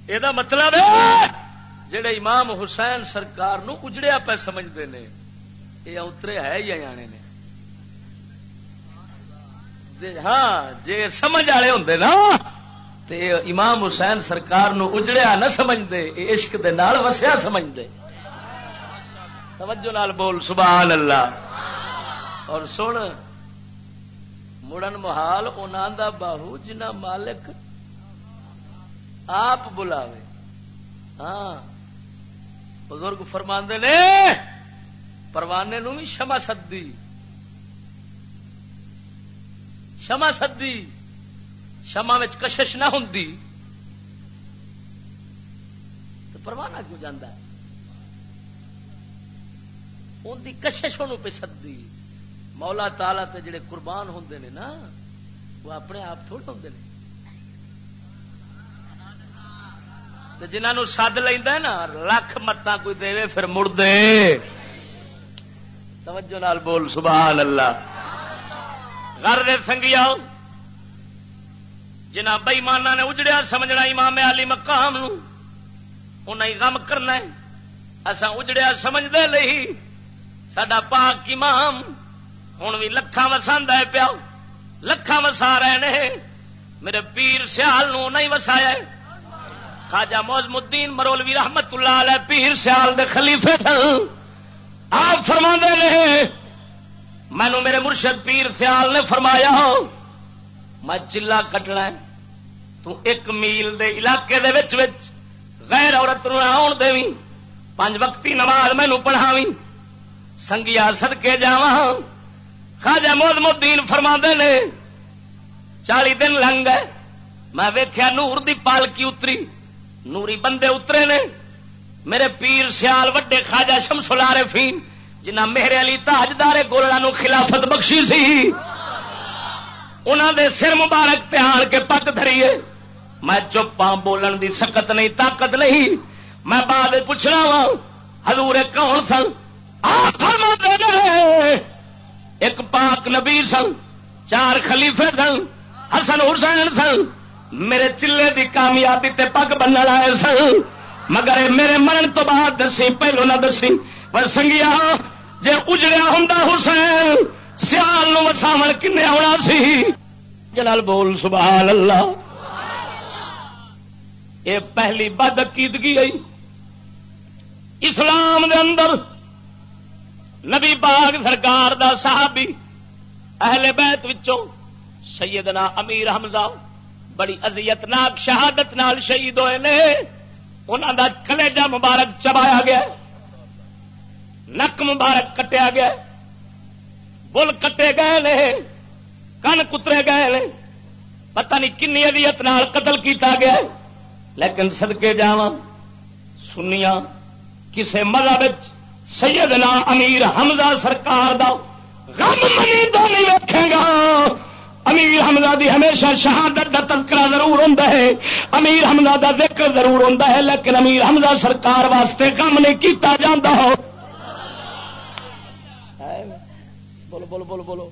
یہ مطلب ہے جڑے امام حسین سرکار نو اجڑیا پہ سمجھتے ہیں یہ اترے ہے یا آنے نے؟ ہاں جی سمجھ والے ہوں نا، تے امام حسین سرکار نو اجڑیا نہ سمجھتے عشق دے نال وسیا سمجھتے توجہ نال بول، سبحان اللہ۔ اور سن مڑن محال انہوں دا باہو جنا مالک آپ بلاوے ہاں بزرگ فرماندے نے پروانے نو بھی شما سدی شما سدی شما کشش نہ ہوں تو پروانہ کیوں جانا ان کی کشش پہ سدی مولا تالا تے جڑے قربان ہوں نے نا، وہ اپنے آپ تھوڑے ہوں جنہوں سد لینا نا، لکھ متا کوئی دے پھر مڑ دے توجہ نال بول، سبحان اللہ۔ گھر دے سنگیا جنہ بئیمانا نے اجڑیا، سمجھنا امام علی مقام انہیں غم کرنا اسا اجڑیا سمجھ دے لئی سڈا پاک امام ہوں بھی لکھان وساند ہے پیا لکھان وسا رہے نے میرے پیر سیال نو نہیں وسایا خاجا موزم الدین مرولوی رحمت اللہ علیہ پیر سیال دے خلیفے تھے آپ فرما دے رہے مینو میرے مرشد پیر سیال نے فرمایا میں چلا کٹنا تو ایک میل دے علاقے دے وچ وچ غیر عورت نو آن دے پانچ وقتی نماز مینو پڑھاوی سنگیا سد کے جا خاجا مود مدین فرما نے، چالی دن لنگ گئے میں ویخیا نور دی پالکی اتری، نوری بندے اترے نے، میرے پیر سیال وڈے خاجا شمسلارے فین جنہ میرے علی تاجدار گولڑا نو خلافت بخشی سی انہوں دے سر مبارک تہان کے پگ دھریے، میں چپا بولن دی سکت نہیں، طاقت نہیں، میں بعد پوچھنا وا، حضور کون سن؟ آ فرما دے ایک پاک نبی سن، چار خلیفے سن، حسن حسین سن، میرے چلے دی کامیابی تے پگ بننے آئے سن۔ مگر میرے مرن تو بعد دسی پہلو نہ دسی پر سنگیا جی اجڑیا ہوں حسین، سیال نو وساو کن آنا سی؟ جلال بول، سبحان اللہ۔ یہ پہلی بد عقیدگی آئی۔ اسلام دے اندر نبی باغ سرکار دا صحابی، اہل بیت وچوں، سیدنا امیر حمزہ، بڑی ازیت ناک شہادت نال شہید ہوئے نے انہوں دا کلیجہ مبارک چبایا گیا، نک مبارک کٹیا گیا، بل کٹے گئے نے، کن کترے گئے نے، پتہ نہیں کنی ادیت قتل کیتا گیا، لیکن سدکے جا سنیا کسے مذہب سیدنا امیر حمزہ سرکار دا غم منی نہیں ویکھے گا۔ امیر حمزہ دی ہمیشہ شہادت دا تذکرہ ضرور ہوتا ہے۔ امیر حمزہ دا ذکر ضرور ہوتا ہے، لیکن امیر حمزہ سرکار واسطے کام نہیں کیتا جاندہ ہو بولو بولو بولو بولو۔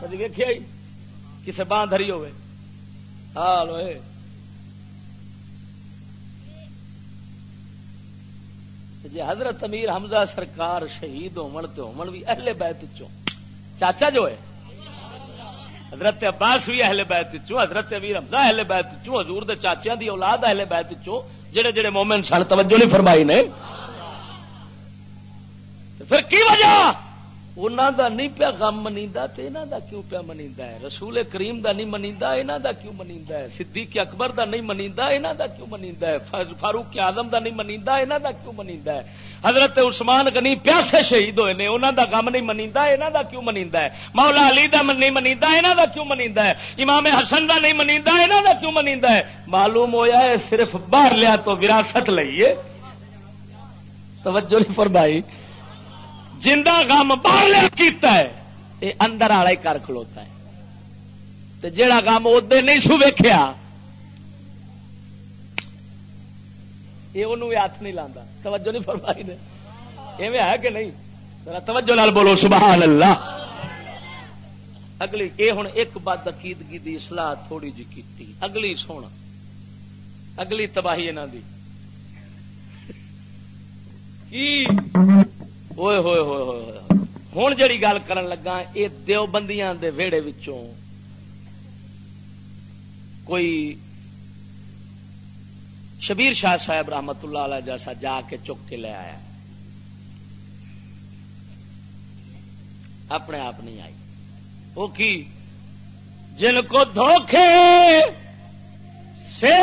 کدی ویکیا کسی بان دری ہوئے حال ہوئے جی حضرت امیر حمزہ سرکار شہید ہومن تے ہومن بھی اہل بیت چوں؟ چاچا جو ہے؟ حضرت عباس بھی اہل بیت چوں؟ حضرت امیر حمزہ اہل بیت چوں؟ حضور دے چاچیاں دی اولاد اہل بیت چوں؟ جڑے جڑے مومن سن توجہ نہیں فرمائی نے؟ پھر کی وجہ؟ انہوں دا نہیں پیا غم منی دا کیوں پیا منی ہے؟ رسول کریم دا نہیں منی یہاں دا کیوں منی ہے؟ صدیق اکبر دا نہیں منی یہاں دا کیوں منی ہے؟ فاروق آدم دا نہیں منی یہاں دا کیوں منی ہے؟ حضرت عثمان غنی پیاسے شہید ہوئے نے انہوں دا غم نہیں منی یہاں دا کیوں منی ہے؟ مولا علی دا نہیں منی یہاں دا کیوں منی ہے؟ امام حسن دا نہیں منی یہاں دا کیوں منی ہے؟ معلوم ہویا ہے صرف باہر لیا تو وراثت لئیے۔ توجہ نہیں فرمائی۔ جندہ غم باہر کیتا ہے یہ اندر والا ہی کر کھلوتا ہے۔ تو جڑا غم ادے نہیں سو ویخیا یہ انہوں ہاتھ نہیں لانا توجہ نہیں فرمائی نے۔ ایویں ہے کہ نہیں؟ توجہ نال بولو، سبحان اللہ۔ اگلی یہ ہوں ایک بد عقیدگی دی اصلاح تھوڑی جی کی اگلی سونا۔ اگلی تباہی انہوں دی۔ ہوئے ہوئے ہوئے ہوئے ہوئے ہوں جڑی گل کرن لگا یہ دیوبندیاں دے ویڑے وچوں کوئی شبیر شاہ صاحب رحمت اللہ علیہ جیسا جا کے چک کے لے آیا اپنے آپ نہیں آئی وہ کی جن کو دھوکے سے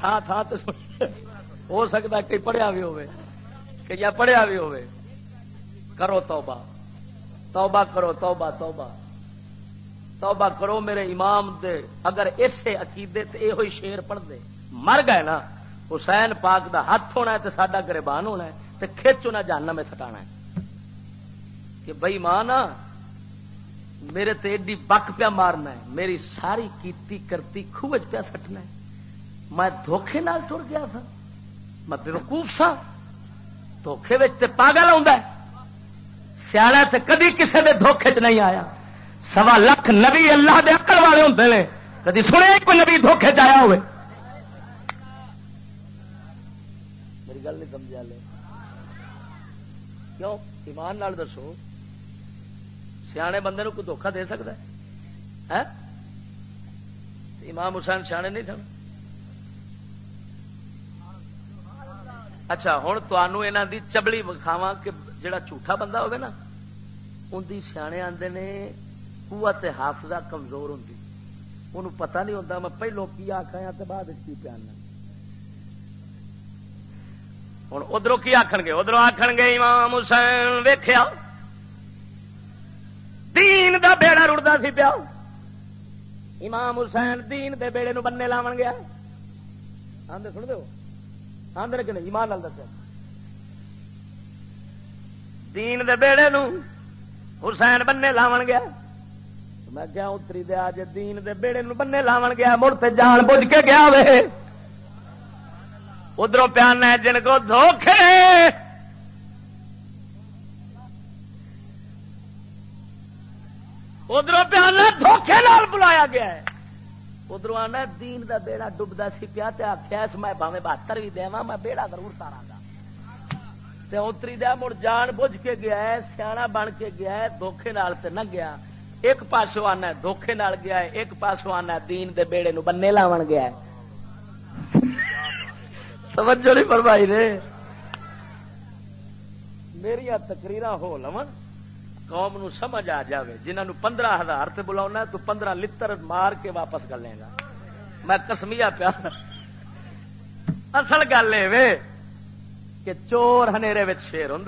تھان تھان تو ہو سکتا کئی پڑھیا بھی ہوئے، کہ یا پڑھیا بھی ہوئے۔ کرو توبہ توبہ کرو، توبہ توبہ۔ توبہ کرو میرے امام دے۔ اگر اسے عقیدے تے یہ ہوئی شیر پڑھ دے مر گئے نا، حسین پاک دا ہاتھ ہونا ہے تے ساڈا گربان ہونا ہے تے کھچ انہیں جاننا میں سٹانا ہے۔ کہ بھائی ماں نا، میرے تے ایڈی بک پیا مارنا ہے، میری ساری کیتی کرتی خوج پیا سٹنا ہے۔ میں دھوکھے نال ٹر گیا تھا۔ میں بےوقوف سا۔ دھوکھے تے پاگل آ سیاح تے کدی کسے دے دھوکھے چ نہیں آیا۔ سوا لکھ نبی اللہ دے اکڑ والے ہوتے ہیں کدی سنے کوئی نبی دھوکھے چیا ہوئے۔ میری گل نہیں سمجھا لے کیوں؟ ایمان نال دسو۔ سیانے بندے نو کوئی دھوکھا دے سکتا ہے؟ ہاں؟ امام حسین سیانے نہیں سن اچھا ہوں تمہوں دی چبلی وکھاوا کہ جڑا جھوٹا بندہ ہوگا نا، ان سیانے آتے نے قوت حافظہ کمزور ہوں انہوں پتہ نہیں ہوتا میں پہلو کی آخا بعد کی پیانا ہوں ادھر کی آخر گے؟ ادھر آخر گے، امام حسین ویخیا دین دا بیڑا رڑتا سی پیا۔ امام حسین دین دے بیڑے نو بننے لاو گیا۔ آدھے سن دو آدھے کہ نہیں ایمان لال دس دین دے بیڑے نو حسین بننے لاو گیا میں کیا اتری دے آج دین دے بیڑے نو بننے لاو گیا مڑ تے جان بوجھ کے گیا وے ادھر پیان ہے جن کو دھوکھے ادھر پیان دھوکھے نال بلایا گیا ہے ادھر آنا دین دا بیڑا ڈبدا سی پیا آخیا اس میں باوے بہتر بھی دیا میں بیڑا ضرور تارا گا۔ اتری دیا مڑ جان بوجھ کے گیا ہے سیاح بن کے گیا ہے دھوکھے نال تے نہ گیا۔ ایک پاسو آنا دھوکھے نال گیا ہے، ایک پاسو آنا دین دے بیڑے نو بننے لاون گیا ہے۔ توجہ نہیں فرمائی نے؟ میری تقریر ہو لو قوم نو سمجھ آ جاوے جنہوں پندرہ ہزار سے بلا تو پندرہ لتر مار کے واپس کر لے گا۔ میں کسمیا پیا۔ اصل گل یہ کہ چور ہنیرے شیر ہوں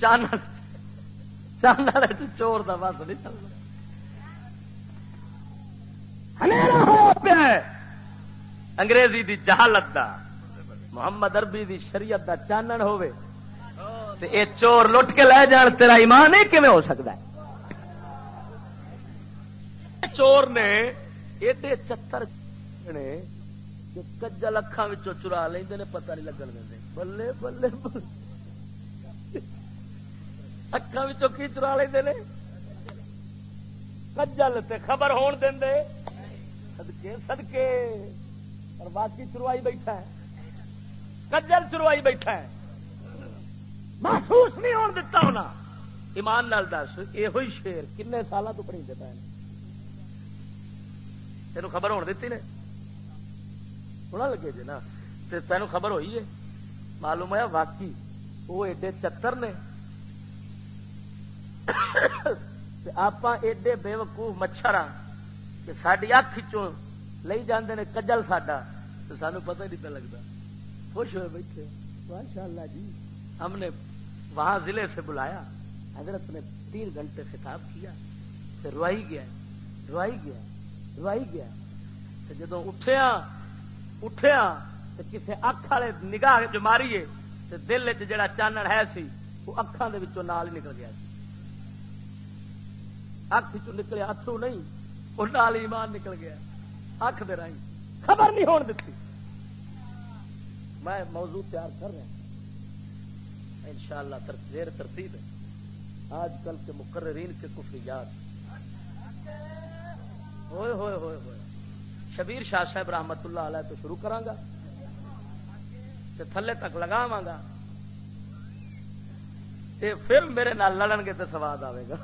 چان چان چور کا بس نہیں چلتا انگریزی دی جہالت دا، محمد اربی دی شریعت دا چانن ہوے تے اے چور لٹ کے لے جان، تیرا ایمان ہی کیویں ہو سکتا ہے؟ چور نے ایڈے چتر نے کہ کجل اکھان چرا لیں پتہ نہیں لگن دیں بلے بلے اکھان کی چرا لیں کجل تے خبر ہون دیں سدکے سدکے اور باقی چروائی بیٹھا ہے۔ کجل چروائی بیٹھا ہے۔ محسوس نہیں ہون دیتا ہونا۔ ایمان نال دس یہ شیر کن سال تو پڑھی دیتا ہے۔ تین خبر ہونے دیتی نے؟ ہونا لگے جی نا۔ تین خبر ہوئی ہے۔ معلوم ہے واقعی وہ ایڈے چتر نے۔ آپ ایڈے بے وقوف مچھر ہاں کہ ساری اکھ چوں لئی جاندے نے کجل ساڈا۔ تو سانو پتہ نہیں پہ لگتا خوش ہوئے بیٹھے ماشاء اللہ جی۔ ہم نے وہاں ضلع سے بلایا۔ حضرت نے تین گھنٹے خطاب کیا، پھر روائی گیا روائی گیا روائی گیا۔ جدو اٹھیا اٹھیا تو کسی اکھ والے نگاہ جو ماری ہے تو دل چ جڑا چانن ہے سی وہ اکھان دے نال ہی نکل گیا سی۔ اکھ چ نکلے اترو نہیں وہ نال ایمان نکل گیا۔ اکھ دے رائی خبر نہیں ہون دیتی میں موضوع تیار کر رہا ہوں۔ ان شاء اللہ زیر ترتیب ہے۔ آج کل کے مقررین کے کفریات۔ ہوئے ہوئے ہوئے ہوئے۔ شبیر شاہ صاحب رحمت اللہ علیہ تو شروع کرا گا تھلے تک لگاوا گا پھر میرے نال لڑن گے تو سواد آئے گا۔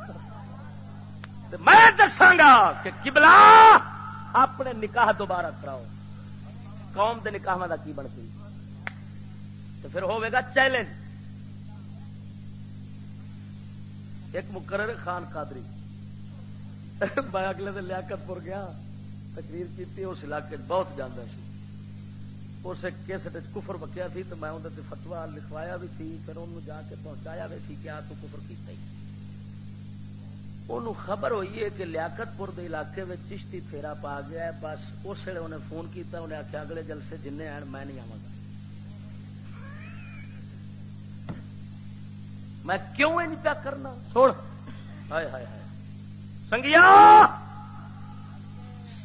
میں دساگا کہ کبلا اپنے نکاح دوبارہ کراؤ۔ قوم کے نکاح کا کی بنتی؟ تو پھر ہوئے گا چیلنج۔ ایک مقرر خان قادری۔ میں اگلے دن لیاقت پور گیا، تقریر کی اس علاقے بہت جانا سی۔ اس کیسٹ کفر بکیا تھی، تو میں اندر فتوا لکھوایا بھی تھی، پھر انہوں جا کے پہنچایا بھی سی کہ آ تو کفر کیتا ہی۔ انہوں خبر ہوئی ہے کہ لیاقت پور علاقے میں چشتی پھیرا پا گیا ہے، بس اس ویلے انہیں فون کیتا، انہیں آخیا اگلے جلسے جن آن میں نہیں آواں گا۔ میں کیوں نہیں پیا کرنا؟ سن۔ ہائے ہائے ہائے۔ سنگیا!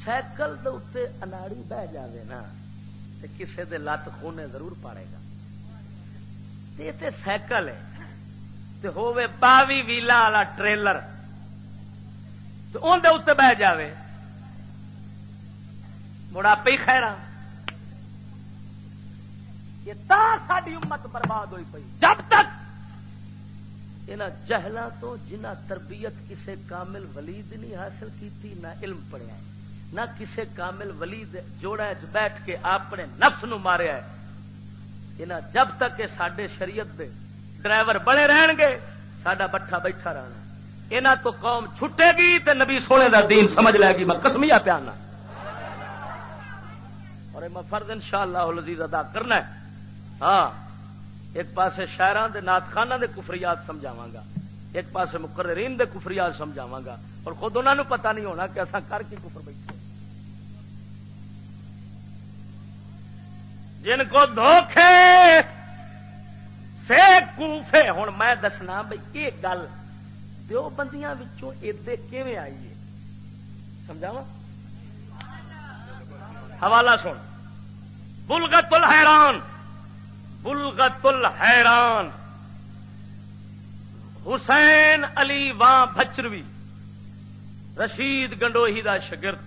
سائیکل دے اتنے اناڑی بہ جاوے نا، تے کسے دے لت خونے ضرور پاڑے گا۔ تے تے سائیکل ہے۔ تے ہووے باوی ویلا والا ٹریلر۔ تو اون دے اتنے بہ جاوے۔ مڑا پی خیرا ہاں۔ یہ تا ساری امت برباد ہوئی پئی۔ جب تک ان جہلوں تو جنہ تربیت کسے کامل ولید نہیں حاصل کی نہ علم پڑھیا نہ کسے کامل ولید جوڑا بیٹھ کے اپنے نفس نو ماریا ہے۔ انہ جب تک کہ سڈے شریعت دے ڈرائیور بنے رہن گے سڈا بٹھا بیٹھا رہنا یہاں تو قوم چھٹے گی تے نبی سونے دا دین سمجھ لے گی، میں کسمیا پیانا۔ اور میں فرد ان شاء اللہ ادا کرنا ہے۔ ہاں۔ ایک پاس شاعران دے نات خانہ دے کفریات سمجھاوا گا، ایک پاس مقررین دے کفریات سمجھاوا گا۔ اور خود انہوں نے پتہ نہیں ہونا کہ اصا کر کے کفر بیٹھے جن کو دھوکھے سے کوفے ہوں میں دسنا بھائی یہ گل دو بندیاں ادے کیویں آئی ہے؟ سمجھاوا حوالہ سن۔ بلغت الحیران بلغت الحیران۔ حسین علی واں بچروی رشید گنڈوہی دا شگرد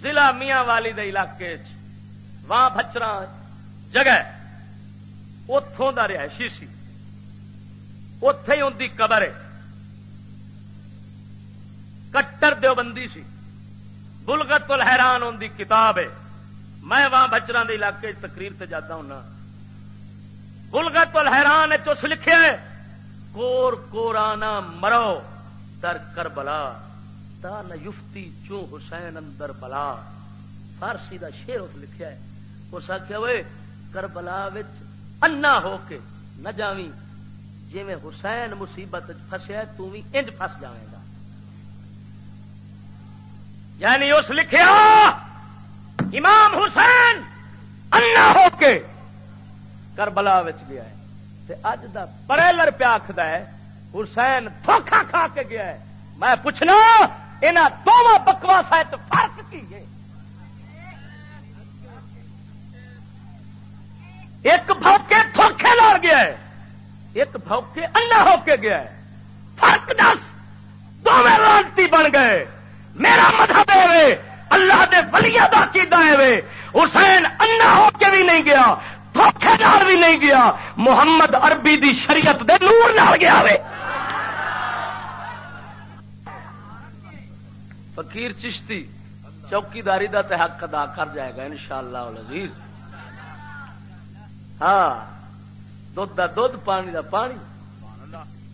ضلع میاں والی دے علاقے واں بچرا جگہ اتوں کا رہائشی سی۔ اتے ہی ان کی قبر ہے۔ کٹر دیوبندی سی۔ بلغت الحیران ان کی کتاب ہے۔ میں وہاں بچرا کے علاقے تقریر سے جاتا ہوں بلغت الحیران چس لکھے کور کورانا مرو، در کر بلا تا یفتی چو حسین اندر بلا۔ فارسی دا شیر اس لکھا ہے۔ اس آخیا وہ کربلا انا ہو کے نہ جاوی جی میں حسین مصیبت فسیا تھی انج فس جائے گا۔ یعنی اس لکھیا، امام حسین انا ہو کے کربلا گیا ہے۔ تے اج دا پریلر پیا آخد ہے، حسین دھوکھا کھا کے گیا ہے۔ میں پوچھنا یہاں دونوں بکواس فرق کی ہے؟ ایک بھوکے دھوکھے لڑ گیا ہے، ایک بھوکے انا ہو کے گیا ہے۔ فرق دس، دونوں لانتی بن گئے۔ میرا مذہب ہے اللہ دے ولییا کا کیدا ہے حسین انا ہو کے بھی نہیں گیا۔ دھوکھے نال بھی نہیں گیا، محمد عربی دی شریعت دے نور نال گیا وے۔ فقیر چشتی چوکیداری دا تے حق ادا کر جائے گا انشاءاللہ العزیز۔ ہاں دھد دا دھد پانی دا پانی۔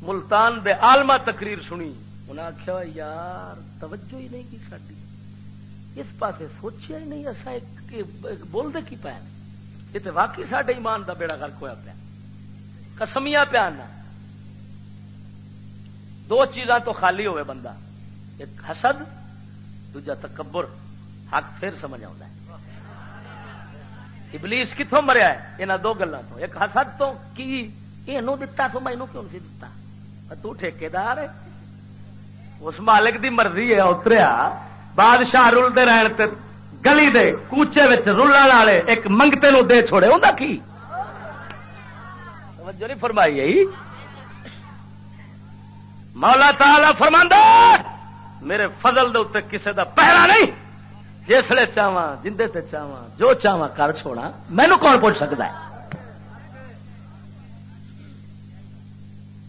ملتان دے آلما تقریر سنی۔ انہیں آخیا یار، توجہ ہی نہیں کی ساری اس پاسے سوچیا ہی نہیں اصا بولتے کی پایا یہ تو واقعی سڈے ایمان کا بیڑا گرک ہوا پیا۔ کسمیا پیا دو چیزاں تو خالی ہوئے بندہ۔ ایک حسد، دوجا تکبر۔ حق پھر سمجھ آ ابلیس کتوں مریا ہے؟ یہاں دو گلوں تو۔ ایک حسد تو کی؟ یہ دتا تو مینو کیوں نہیں دتا؟ تو ٹھیکار اس مالک دی مرضی ہے، اتریا۔ بادشاہ رلتے رہن تے گلی دے کوچے رلن والے ایک منگتے نو دے چھوڑے انہیں کی؟ نہیں فرمائی مولا تعالی فرماندہ میرے فضل دے اتنے کسے دا پہرا نہیں۔ جسے چاہواں، جندے تے چاہواں، جو چاہواں کر چھوڑا مینو کون پوچھ سکتا ہے؟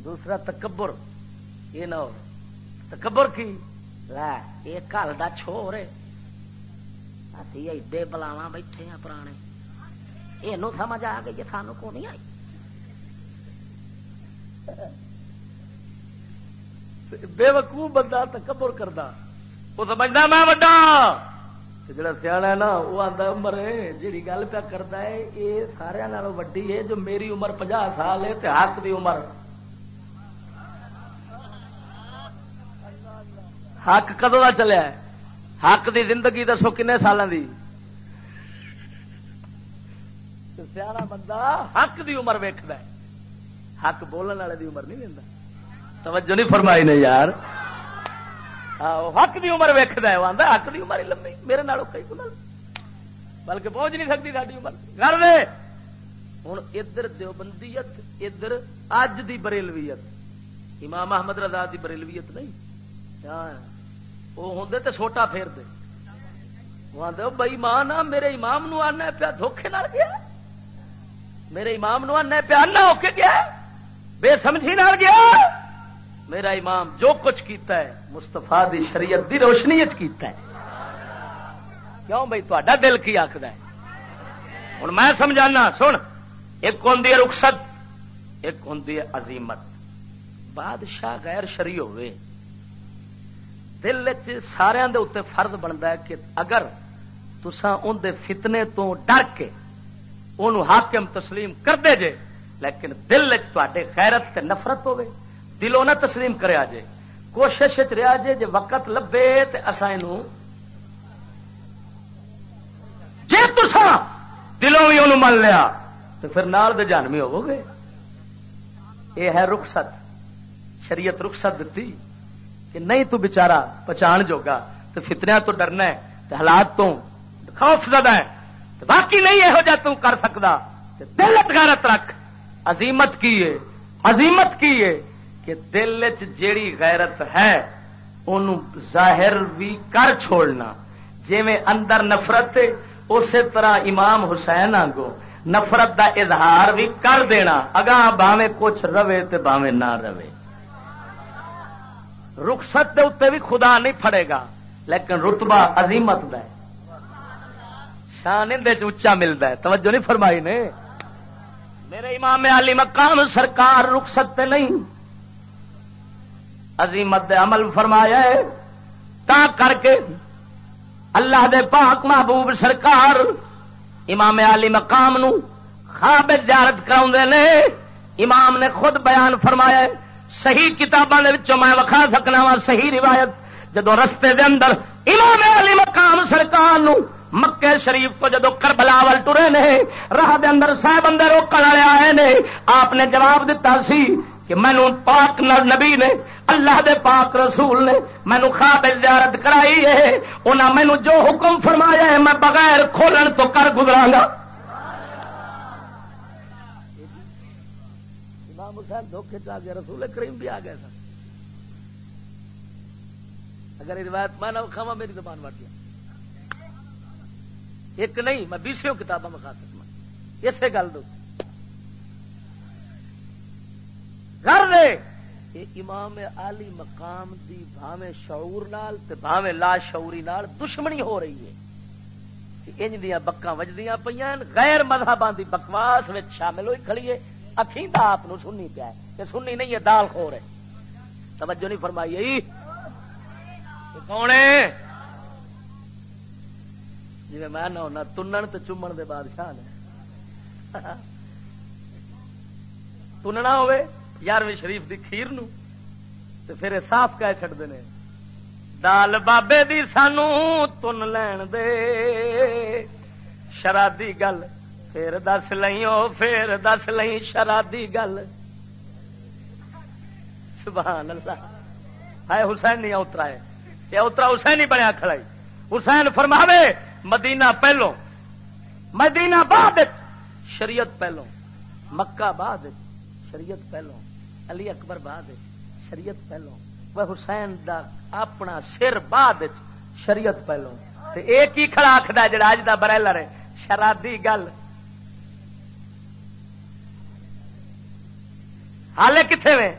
دوسرا تکبر، یہ نہ ہو، تکبر کی؟ لے یہ کل کا چھو رہے ایڈے بلاوا بیٹھے ہیں پرانے یہ سمجھ آ گئی سانو کو نہیں آئی بے وقوع بندہ تکبر کرتا وہ سمجھتا میں وڈا جڑا سیاح ہے نا وہ آتا عمر جیڑی گل پیا کرتا ہے یہ سارا وڈی ہے جو میری عمر پناہ سال ہے حق دی عمر حق کدو کا چلیا حق دی زندگی دسو کنے سالوں کی سیاح بندہ حق دی عمر ویکد حق بولن والے دی عمر نہیں لینا توجہ نہیں فرمائی نے یار۔ حق دی عمر ویکد حق دی عمر ہی لمبی۔ میرے نال کئی گنا بلکہ پہنچ نہیں سکتی ساری عمر۔ گھر دے۔ ہوں ادھر دیوبندیت، ادھر اج دی بریلویت۔ امام احمد رضا دی بریلویت نہیں۔ ہاں۔ وہ ہوں تو سوٹا پھیر دے وہ آدھے بئی ماں میرے امام نو آنا پیا دھوکھے نال گیا؟ میرے امام نو آنا پیا آنا ہو کے گیا؟ بے سمجھی نال گیا؟ میرا امام جو کچھ کیتا ہے مستفا دی شریعت دی روشنی کیتا ہے۔ کیوں بھائی تا دل کی آخر ہے؟ ہوں میں سمجھانا، سن، ایک ہوں رخصت، ایک ہوں عظیمت بادشاہ غیر شری ہوئے دل سارا فرد بنتا ہے کہ اگر تسا ان دے فتنے تو ڈر کے ان حاکم تسلیم کر دے جے، لیکن دل تے خیرت تے نفرت ہوے دلوں نہ تسلیم کریا جے، کوشش رہا جے جے وقت لبے تے اسا جے تسا دلوں بھی انہوں من لیا تو پھر نال دے جانوی ہو گے یہ ہے رخصت، شریعت رخصت دیتی کہ نہیں تو بچارا پہچان جوگا تو فتنیا تو ڈرنا ہے، تو حالات تو خوف زدہ ہے تو باقی نہیں یہو جہ تم کر سکتا۔ دل غیرت رکھ، عظیمت کی ہے، عظیمت کی ہے کہ دل چ جیڑی غیرت ہے ان ظاہر بھی کر چھوڑنا۔ جی میں اندر نفرت اسی طرح امام حسین آگو نفرت دا اظہار بھی کر دینا۔ اگاں باوے کچھ رہے تو باوے نہ رہے۔ رخصت دے اتنے بھی خدا نہیں پھڑے گا، لیکن رتبہ عظیمت دا ہے شان اندر اچا ملتا ہے۔ توجہ نہیں فرمائی نے؟ میرے امام علی مقام سرکار رخصت تے نہیں۔ عظیمت دے عمل فرمایا ہے۔ تا کر کے اللہ دے پاک محبوب سرکار امام علی مقام نو خواب زیارت کرا نے۔ امام نے خود بیان فرمایا ہے۔ صحیح کتابوں میں وکھا سکنا وا، صحیح روایت۔ جدو رستے دے اندر امام علی مقام سرکار نو مکے شریف تو جدو کربلا وال ٹرے نے، راہ دے اندر سہ بندے روکن والے آئے نے، آپ نے جواب دیتا سی کہ مینو پاک نبی نے، اللہ دے پاک رسول نے مینو خواب زیارت کرائی ہے۔ انہاں مینو جو حکم فرمایا ہے میں بغیر کھولن تو کر گزرا گا۔ حسین دھوکھے چ آ گیا، رسول کریم بھی آ گیا تھا۔ اگر یہ روایت میں نہ کھاوا میری زبان بڑھ دیا۔ ایک نہیں، میں بیسوں کتابوں میں کھا سکتا اسے گل دو۔ گھر دے۔ امام علی مقام دی بھاوے شعور نال تے بھاوے لا شعوری نال دشمنی ہو رہی ہے۔ انج دیا بکاں وجدیاں پہ غیر مذہباں دی بکواس شامل ہوئی کھڑی ہے۔ اکھیندا آپ سننی پیا کہ سننی نہیں ہے، دال خور ہے۔ توجہ نہیں فرمائی کون ہے؟ جی میں نہ ہونا، تنن تو چومن دے بادشاہ نے۔ تننا ہوے یارویں شریف دی کھیر نو، تے پھر صاف کہہ چھڑ ہیں دال بابے دی سانو تن لین دے۔ شرادی گل پھر دس پھر دس لئی شرادی گل۔ سبحان اللہ۔ ہے حسین نہیں اترا ہے۔ یہ اترا حسین ہی بنیا کھڑائی حسین فرماوے، مدینہ پہلو۔ مدینہ بعد شریعت پہلو۔ مکہ بعد شریعت پہلو۔ علی اکبر بعد شریعت پہلو۔ وہ حسین دا اپنا سر بعد شریعت پہلو۔ ایک ہی کھڑا آخر جڑا اج کا برائلر ہے؟ شرادی گل۔ حالے کتنے میں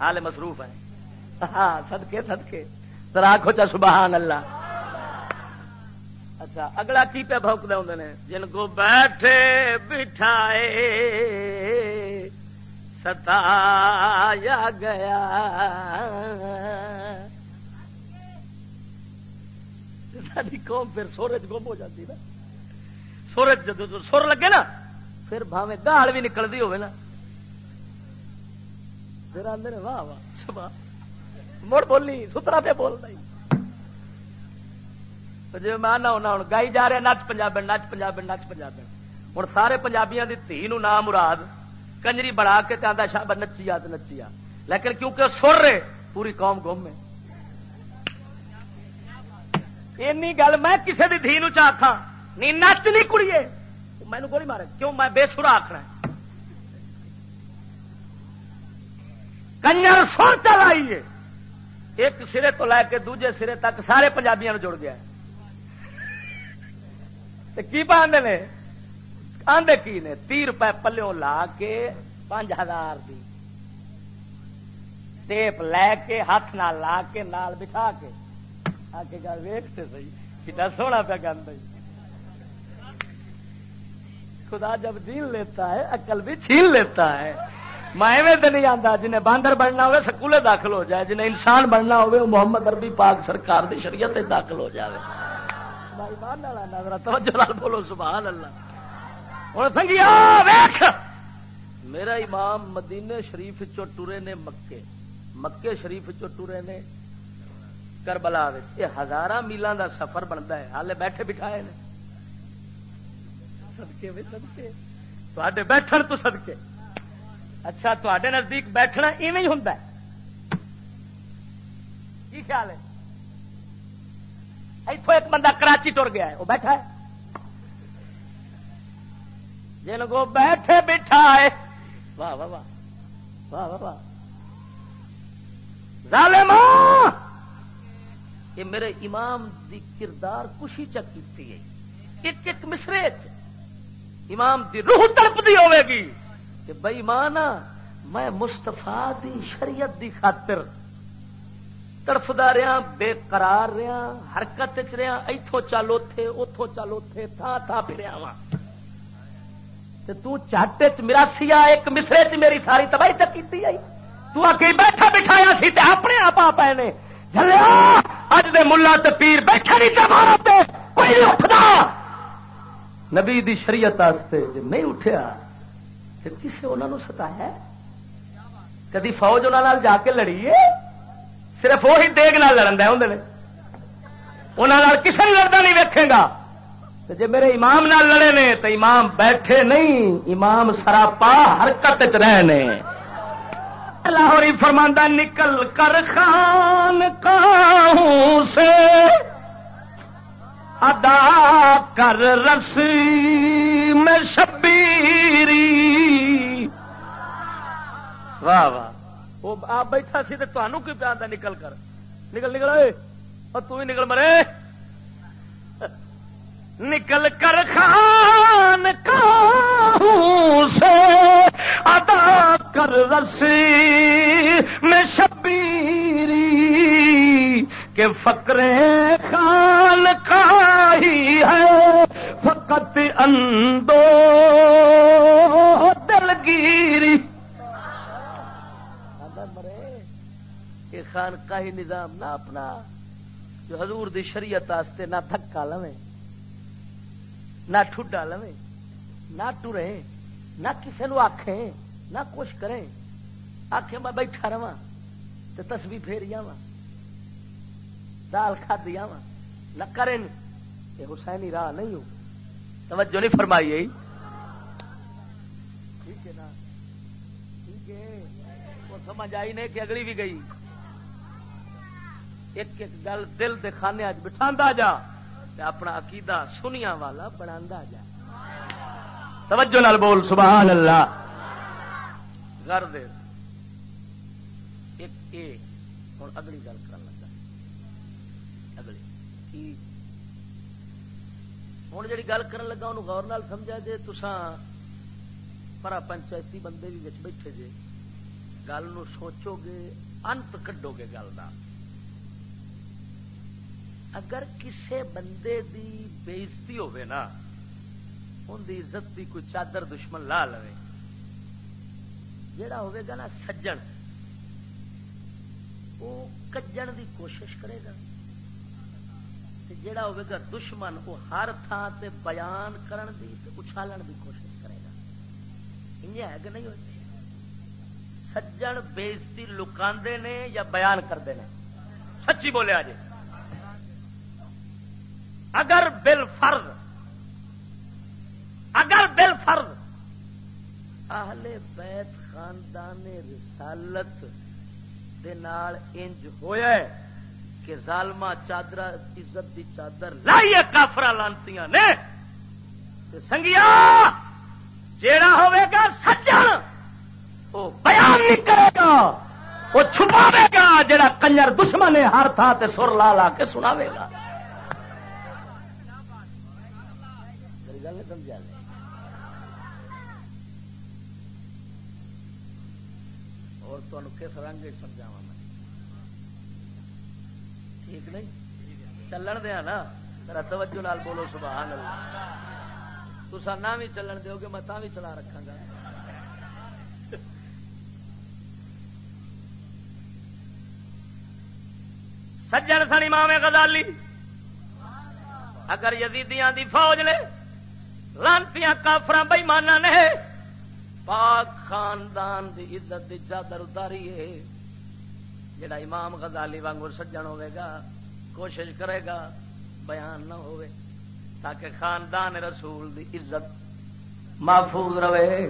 حال مصروف ہے ہاں سدکے سدکے آخو چا سبحان اللہ۔ اچھا اگلا کی پہ بھوک دے ہوں جن کو بیٹھے، بٹھائے۔ ستایا گیا۔ ساری قوم پھر سورج گم ہو جاتی نا سورج جدو سر لگے نا پھر بھاوے گال بھی نکلتی ہوئے نا۔ پھر آدھے واہ واہ مڑ بولی، سترا پہ بول رہی جی میں آنا ہونا ہوں گائی جا رہا نچ پنجاب نچ پنجاب نچ پنجاب ہوں سارے پنجابیاں دی تھی نام مراد، کنجری بڑا کے آدھا شاہ نچی آ نچی آ لیکن کیونکہ سر رہے، پوری قوم گم ہے۔ اینی گل میں کسی بھی دھی چاہتا نہیں نچ نہیں کڑیے۔ مینو گولی مارے، کیوں میں بے سرا آخنا کنجر سر چل آئیے ایک سرے تو لے کے دوجے سرے تک سارے پنجابیاں جڑ گیا کی پاندے نے؟ آدھے کی نے؟ تی روپے پلو لا کے پانچ ہزار دی۔ ٹیپ لے کے ہاتھ نہ لا کے نال بٹھا کے۔ آ کے گا ویکتے سی کتا سونا پہ گند خدا جب جین لیتا ہے، عقل بھی چھین لیتا ہے۔ میں تو نہیں آتا جنہیں باندر بننا ہوئے، سکولے داخل ہو جائے، جنہیں انسان بننا ہوئے، وہ محمد عربی پاک سرکار دی شریعت داخل ہو جائے توجہ بولو، سبحان اللہ۔ ہوں سنگیا ویخ میرا امام مدینے شریف چو چورے نے مکے۔ مکے شریف چو چورے نے کربلا یہ ہزار میلوں کا سفر بنتا ہے۔ ہالے بیٹھے بٹھائے نے۔ سدکے سدکے بیٹھن تو سدکے اچھا تے نزدیک بیٹھنا ایویں ہوں کی خیال ہے؟ اتوں ایک بندہ کراچی ٹر گیا ہے وہ بیٹھا ہے۔ جن کو بیٹھے بٹھا ہے۔ واہ واہ واہ۔ واہ واہ واہ۔ ظالم یہ میرے امام دی کردار کشی چکی ہے۔ ایک ایک مصرے امام دی روح تڑپتی ہوے گی کہ بئی ماں میں مستفا دی شریعت دی خاطر تڑفدا رہا، بے قرار رہا، حرکت چ رہا اتوں چل اتے اتوں چل اتے تھا تھا پھریا وا تٹ چ مراسی آ ایک مصرے چ میری ساری تباہی چکی آئی۔ تو آ بیٹھا بٹھایا سی تے اپنے آپ آ پے نے۔ جلیا اج دے ملا تے پیر بیٹھے نہیں چمارت کوئی نہیں اٹھتا نبی دی شریعت آستے جی نہیں اٹھیا تو کسے انہوں ستایا؟ کدی فوج انہوں جا کے لڑیے صرف وہی دیگ نال لڑن دے نے۔ انہوں کسی نے لڑتا نہیں ویکھے گا۔ جی میرے امام نال لڑے نے تو امام بیٹھے نہیں، امام سراپا حرکت چ رہے نے۔ لاہوری فرماندہ، نکل کر خان کہوں سے ادا کر رسی میں شبیری۔ واہ واہ۔ وہ آپ بیٹھا سی تو کی پیار نکل کر۔ نکل نکل اور تو ہی نکل مرے۔ نکل کر خان سے ادا کر رسی میں شبیری۔ کہ فکر خان کا ہی ہے، فقط اندو دلگیری کہ خان کا ہی نظام نہ اپنا، جو حضور دی شریعت آستے نہ دھکا لویں نہ ٹھڈا لویں نہ ٹرے، نہ کسی نو آخیں نہ کچھ کریں آخے میں بیٹھا رہا تو تسبی پھیری آوا دال کھا دیا وا۔ نہ کریں یہ حسینی راہ نہیں ہو۔ توجہ نہیں فرمائی ٹھیک ہے نا۔ ٹھیک ہے۔ وہ سمجھ آئی نہیں کہ اگلی بھی گئی۔ ایک ایک گل دل دکھانے اج بٹھا جا اپنا عقیدہ سنیا والا بنا جا۔ توجہ نال بول، سبحان اللہ۔ گھر دے ایک ہوں اگلی گل ہوں جی گل کر لگا انہوں غور نال سمجھا جے تسان پرا پنچایتی بندے بھی بیٹھے جے گل سوچو گے انت کڈو گے گل کا اگر کسے بندے دی بےزتی ہوئے نا ان دی عزت دی کوئی چادر دشمن لا لے جڑا ہوئے گا نا سجن وہ کجن دی کوشش کرے گا جڑا ہوئے گا دشمن وہ ہر تھان تے بیان کرن دی تے اچھالن دی کوشش کرے گا۔ انجے ہے کہ نہیں ہوئی سجن بےزتی لکاندے نے یا بیان کرتے ہیں سچی بولے جی اگر بل فرض اگر بل فرض اہل بیت خاندان رسالت دے نال انج ہویا ہے کہ ظالما چادر عزت دی چادر لائیے کافر لانتی نے۔ سنگیا، جیڑا ہوئے گا سجن وہ بیان نہیں کرے گا وہ چھپاوے گا جڑا کنجر دشمن ہے ہر تھا تے سر لا لا کے سناوے گا۔ اور تمہیں کس رنگ سمجھاوا ٹھیک نہیں؟ چلن دیا نا؟ میرا توجہ نال بولو سبحان اللہ تو نہ بھی چلن دو گے، میں تا بھی چلا رکھا گا۔ سجن سن امام غزالی۔ اگر یزیدیاں دی فوج نے لانتی کافر بئیمانا نے، پاک خاندان دی عزت دی چادر اتاری ہے جڑا امام غزالی وانگور سجن ہوئے گا، کوشش کرے گا، بیان نہ ہوئے، تاکہ خاندان رسول دی عزت محفوظ رہے۔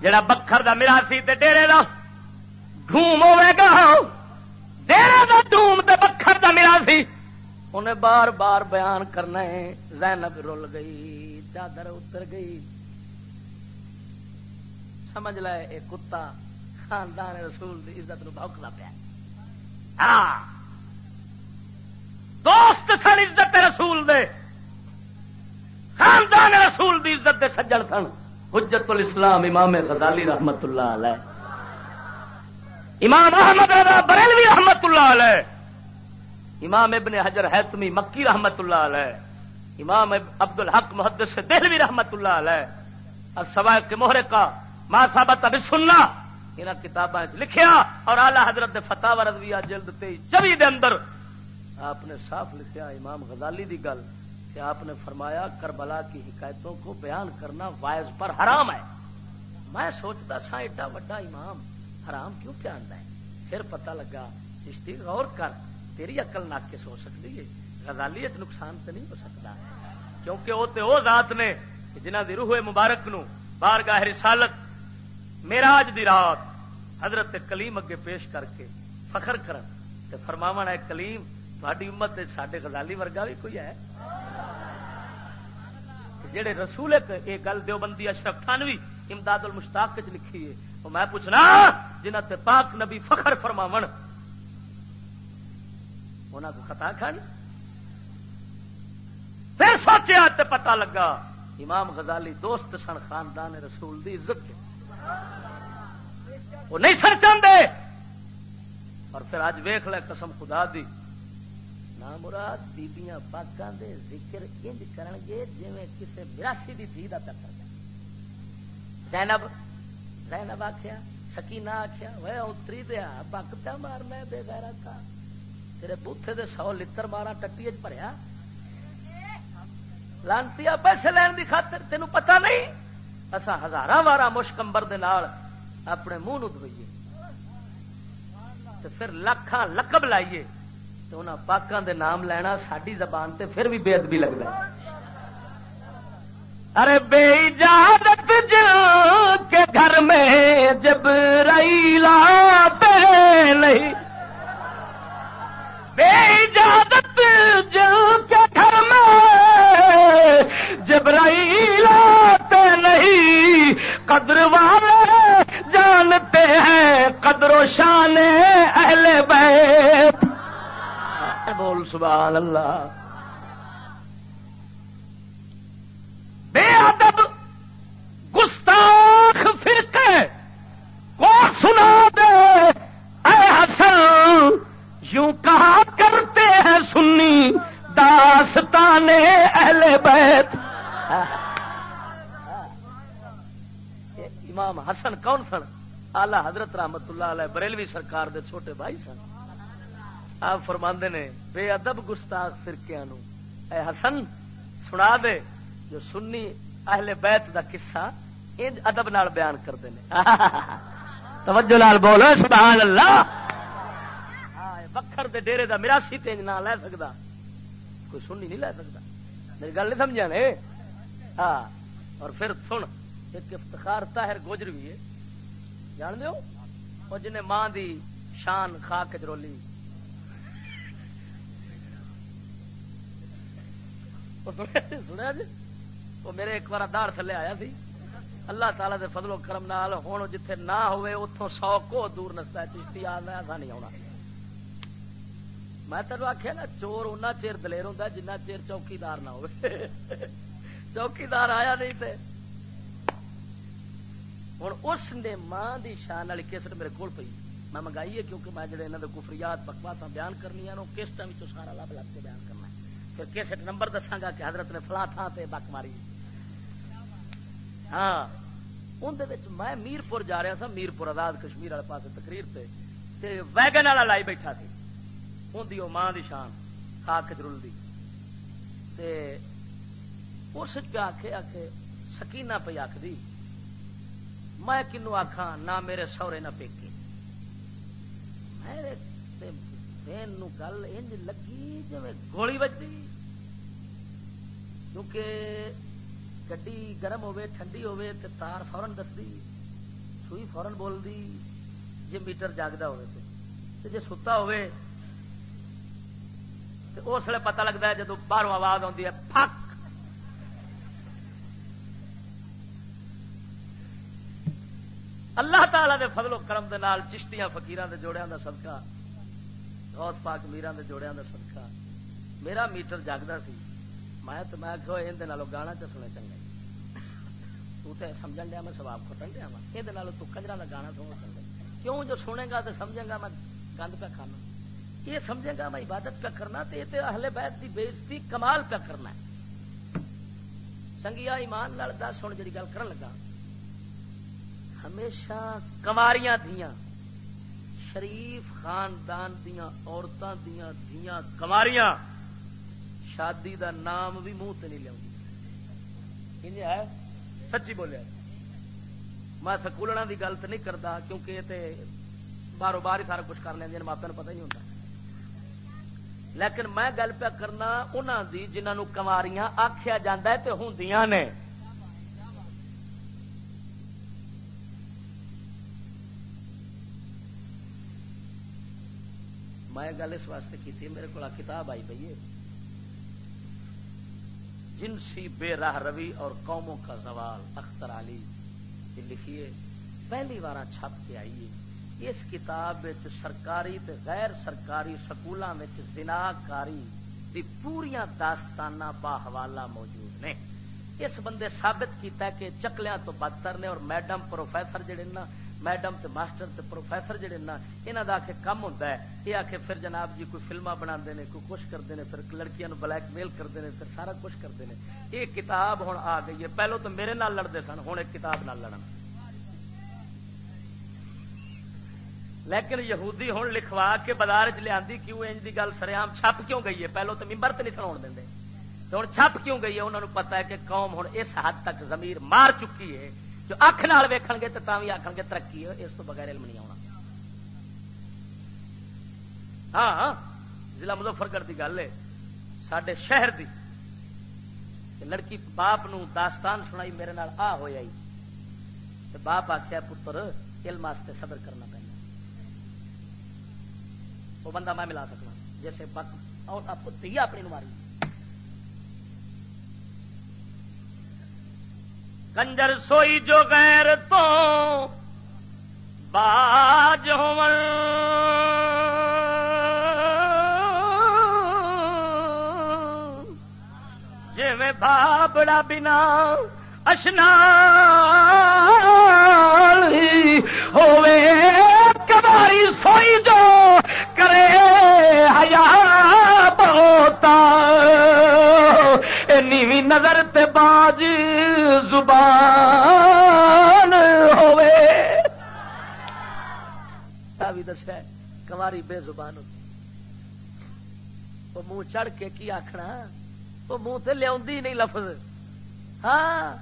جڑا بکھر دا مراسی تے ڈیرے دا ڈھوم ہوئے گا، ڈیرے دا ڈھوم تے بکھر دا مراسی، انہیں بار بار بیان کرنا ہے زینب رول گئی، چادر اتر گئی۔ سمجھ لے، ایک کتا خاندان رسول دی عزت نو بھوکتا پیا۔ ہاں۔ دوست سن عزت رسول دے۔ خاندان رسول دی عزت دے سجن سن۔ حجت الاسلام امام غزالی رحمت اللہ علیہ۔ امام احمد رضا بریلوی رحمت اللہ علیہ۔ امام ابن حجر حتمی مکی رحمت اللہ علیہ۔ امام عبد الحق محدث دہلوی رحمت اللہ علیہ۔ سوائے کے موہرے کا ماں صابت ابھی سننا ان کتابیں لکھیا اور آلہ حضرت فتح رضویہ جلد چوی دے اندر آپ نے صاف لکھیا امام غزالی دی گل کہ آپ نے فرمایا کربلا کی حکایتوں کو بیان کرنا وائز پر حرام ہے۔ میں سوچتا سا ایڈا وڈا امام حرام کیوں پہ ہے؟ پھر پتہ لگا، چشتی غور کر، تیری اقل ناقص ہو سکتی ہے۔ غزالیت نقصان تو نہیں ہو سکتا کیونکہ وہ تو وہ ذات نے جنہ دی روح مبارک نو، بارگاہ رسالت میراج دی رات حضرت کلیم اگے پیش کر کے فخر کرن فرماو ہے، کلیم تھوڑی امت سڈے غزالی ورگا بھی کوئی ہے؟ جہے رسول یہ گل دو بندی اشرف تھانوی امداد المشتاق لکھی ہے وہ میں پوچھنا جنہ تے پاک نبی فخر فرماو انہوں کو خطا کھان پھر سوچیا تے پتا لگا، امام غزالی دوست سن، خاندان رسول دی عزت وہ نہیں سر چاہتے اور پھر اج ویخ لے قسم خدا دی۔ نہ مراد بیبیاں پاکاں دے ذکر انج کرن گے جویں کسے مراسی دی دھی دا پتر زینب زینب آکھیا، سکینہ آکھیا وہ اتری دیا پک پیا مارنا بے غیرہ کا تیرے بوتھے دے سو لتر مارا ٹٹی چ بھریا لانتی پیسے لین دی خاطر تینوں پتہ نہیں۔ اصا ہزار وارا مشکمبر دے نال اپنے منہ نو دھوئیے پھر لکھاں لقب لائیے تو انہاں پاکاں دے نام لینا ساری زبان تے پھر بھی بےد بھی لگتا ارے بے اجازت قدر والے جانتے ہیں، قدر و شان اہل بیت۔ بول سبحان اللہ بے ادب، گستاخ فرقے کو سنا دے۔ اے حسن، یوں کہا کرتے ہیں سنی داستان اہل بیت۔ امام حسن کون سن؟ آلہ حضرت رحمت اللہ علیہ بریلوی سرکار دے چھوٹے بھائی سن۔ آپ فرما نے، بے ادب گستاخ فرقیا اے حسن، سنا دے، جو سنی اہل بیت دا قصہ ان ادب نال بیان کرتے ہیں [LAUGHS] توجہ لال بولو، سبحان اللہ۔ ہاں، بکھر دے ڈیرے دا میراسی تینج نہ لے سکتا کوئی سنی نہیں لے سکتا میری گل نہیں سمجھا نے؟ ہاں اور پھر سن۔ ایک افتخار تاہر گوجر بھی ہے۔ جان دو وہ جن ماں دی شان خا کچرولی سنیا جی وہ میرے ایک بار دار تھلے آیا سی۔ اللہ تعالی دے فضل و کرم نال ہوں جتھے نہ ہوئے اتوں سو کو دور نستا ہے، چشتی آ نہیں آنا میں تینوں آخیا نا، چور اُنہ چیر دلیر ہوں جنہ چیر چوکیدار نہ ہو [LAUGHS] چوکیدار آیا نہیں تے۔ ہوں اس نے ماں کی شان والی کیسٹ میرے کو پی میں منگائی ہے کیونکہ میں جڑے یہاں کفریات بکواس بیان کرنی کسٹ سارا لب لب کے بیان کرنا پھر کیسٹ نمبر دساگا کہ حضرت نے فلاں تھان سے بک ماری. ہاں اندر میں میرپور جا رہا تھا، میرپور آزاد کشمیر والے پاس تقریر سے ویگن والا لائی بیٹھا تھی ہوں وہ ماں دی شان، خاک جرل دی. تے اس پہ آخے آخے سکینہ پہ آخ دی. میں کنو آخا نہ میرے سورے نہ پیکے میرے بہن گل انج لگی جی گولی بجتی کیونکہ گڈی گرم ہوے ٹھنڈی ہوے تے تار فورن دستی سوئی فورن بولتی جی میٹر جاگتا ہوے تے۔ جی ستا ہوے اس لیے پتا لگتا ہے جدو باہروں آواز آتی ہے پک اللہ تعالی دے فضل و کرم دے نال چشتیاں فقیران دے جوڑیاں دا صدقہ، غوث پاک میران دے جوڑیاں دا صدقہ۔ میرا میٹر جاگدا سی۔ میں تو میں کہ ان دے نالوں گانا تے سنے چنگا تو تے سمجھن دیا میں ثواب کھٹن دیا میں ایں دے نالوں تو کنجرا دا گانا سن چنگا کیوں جو سنے گا تے سمجھے گا میں گند پہ کھانا۔ یہ سمجھے گا میں عبادت پہ کرنا تو یہ اہل بیت کی بےزتی کمال پہ کرنا ہے۔ سنگیا ایمان لال دس ہوں جی گل کر لگا ہمیشہ کماریاں دیا، شریف خاندان دیا عورتوں دیا دیا کماریاں۔ شادی دا نام بھی منہ نہیں لیا ہے؟ سچی بولیا میں سکولنا کی گل تو نہیں کرتا کیونکہ یہ باہروں باہر ہی سارا کچھ کر لیں ماپے پتہ نہیں ہوتا لیکن میں گل پہ کرنا انہوں دی جنہوں کماریاں آخیا جا ہوں نے۔ میں گل اس واسطے کی میرے کو کتاب آئی پی ہے۔ جنسی بے راہ روی اور قوموں کا زوال، اختر علی یہ لکھیے پہلی بار چھپ کے آئیے اس کتاب سرکاری تے غیر سرکاری سکولوں میں کاری دی پوریا داستانہ با حوالہ موجود نے۔ اس بندے ثابت کیتا ہے کہ چکلیاں تو بدتر نے اور میڈم پروفیسر جڑے نا میڈم تے ماسٹر تے پروفیسر جڑے نا یہاں کا آخر کم ہوتا ہے یہ آخر پھر جناب جی کوئی فلما بنا ہیں کوئی کچھ کرتے ہیں پھر لڑکیاں نو بلیک میل کرتے ہیں پھر سارا کچھ کرتے ہیں یہ کتاب ہوں آ گئی ہے پہلو تو میرے نال لڑتے سن ہوں ایک کتاب نال لڑن لیکن یہودی ہوں لکھوا کے بازار چ لیا کیوں انج کی گل سریام چھپ کیوں گئی ہے پہلو تو ممبر تو نہیں سنا دیں تو ہوں چھپ کیوں گئی ہے انہوں نے پتا ہے کہ قوم ہوں اس حد تک زمیر مار چکی ہے جو اکھ نال گے تو بھی آخ گے ترقی ہے، اس تو بغیر علم نہیں آنا ہاں،, ہاں ضلع مظفر گڑھ کی گل ہے سڈے شہر دی۔ لڑکی باپ نو داستان سنائی میرے نال آ ہوا باپ آخیا پتر، علم واسطے صبر کرنا پہ وہ بندہ میں ملا سکنا، جیسے اور دیا اپنی نماری کنجر سوئی جو غیر تو باج ہو جی میں بابڑا بنا اشنا ہوئے کباری سوئی جو کرے حیا بہتا نیوی نظر تے باج زبان ہوے بھی دسیا کماری بے زبان وہ منہ چڑھ کے کی آخنا وہ منہ تے لیا نہیں لفظ ہاں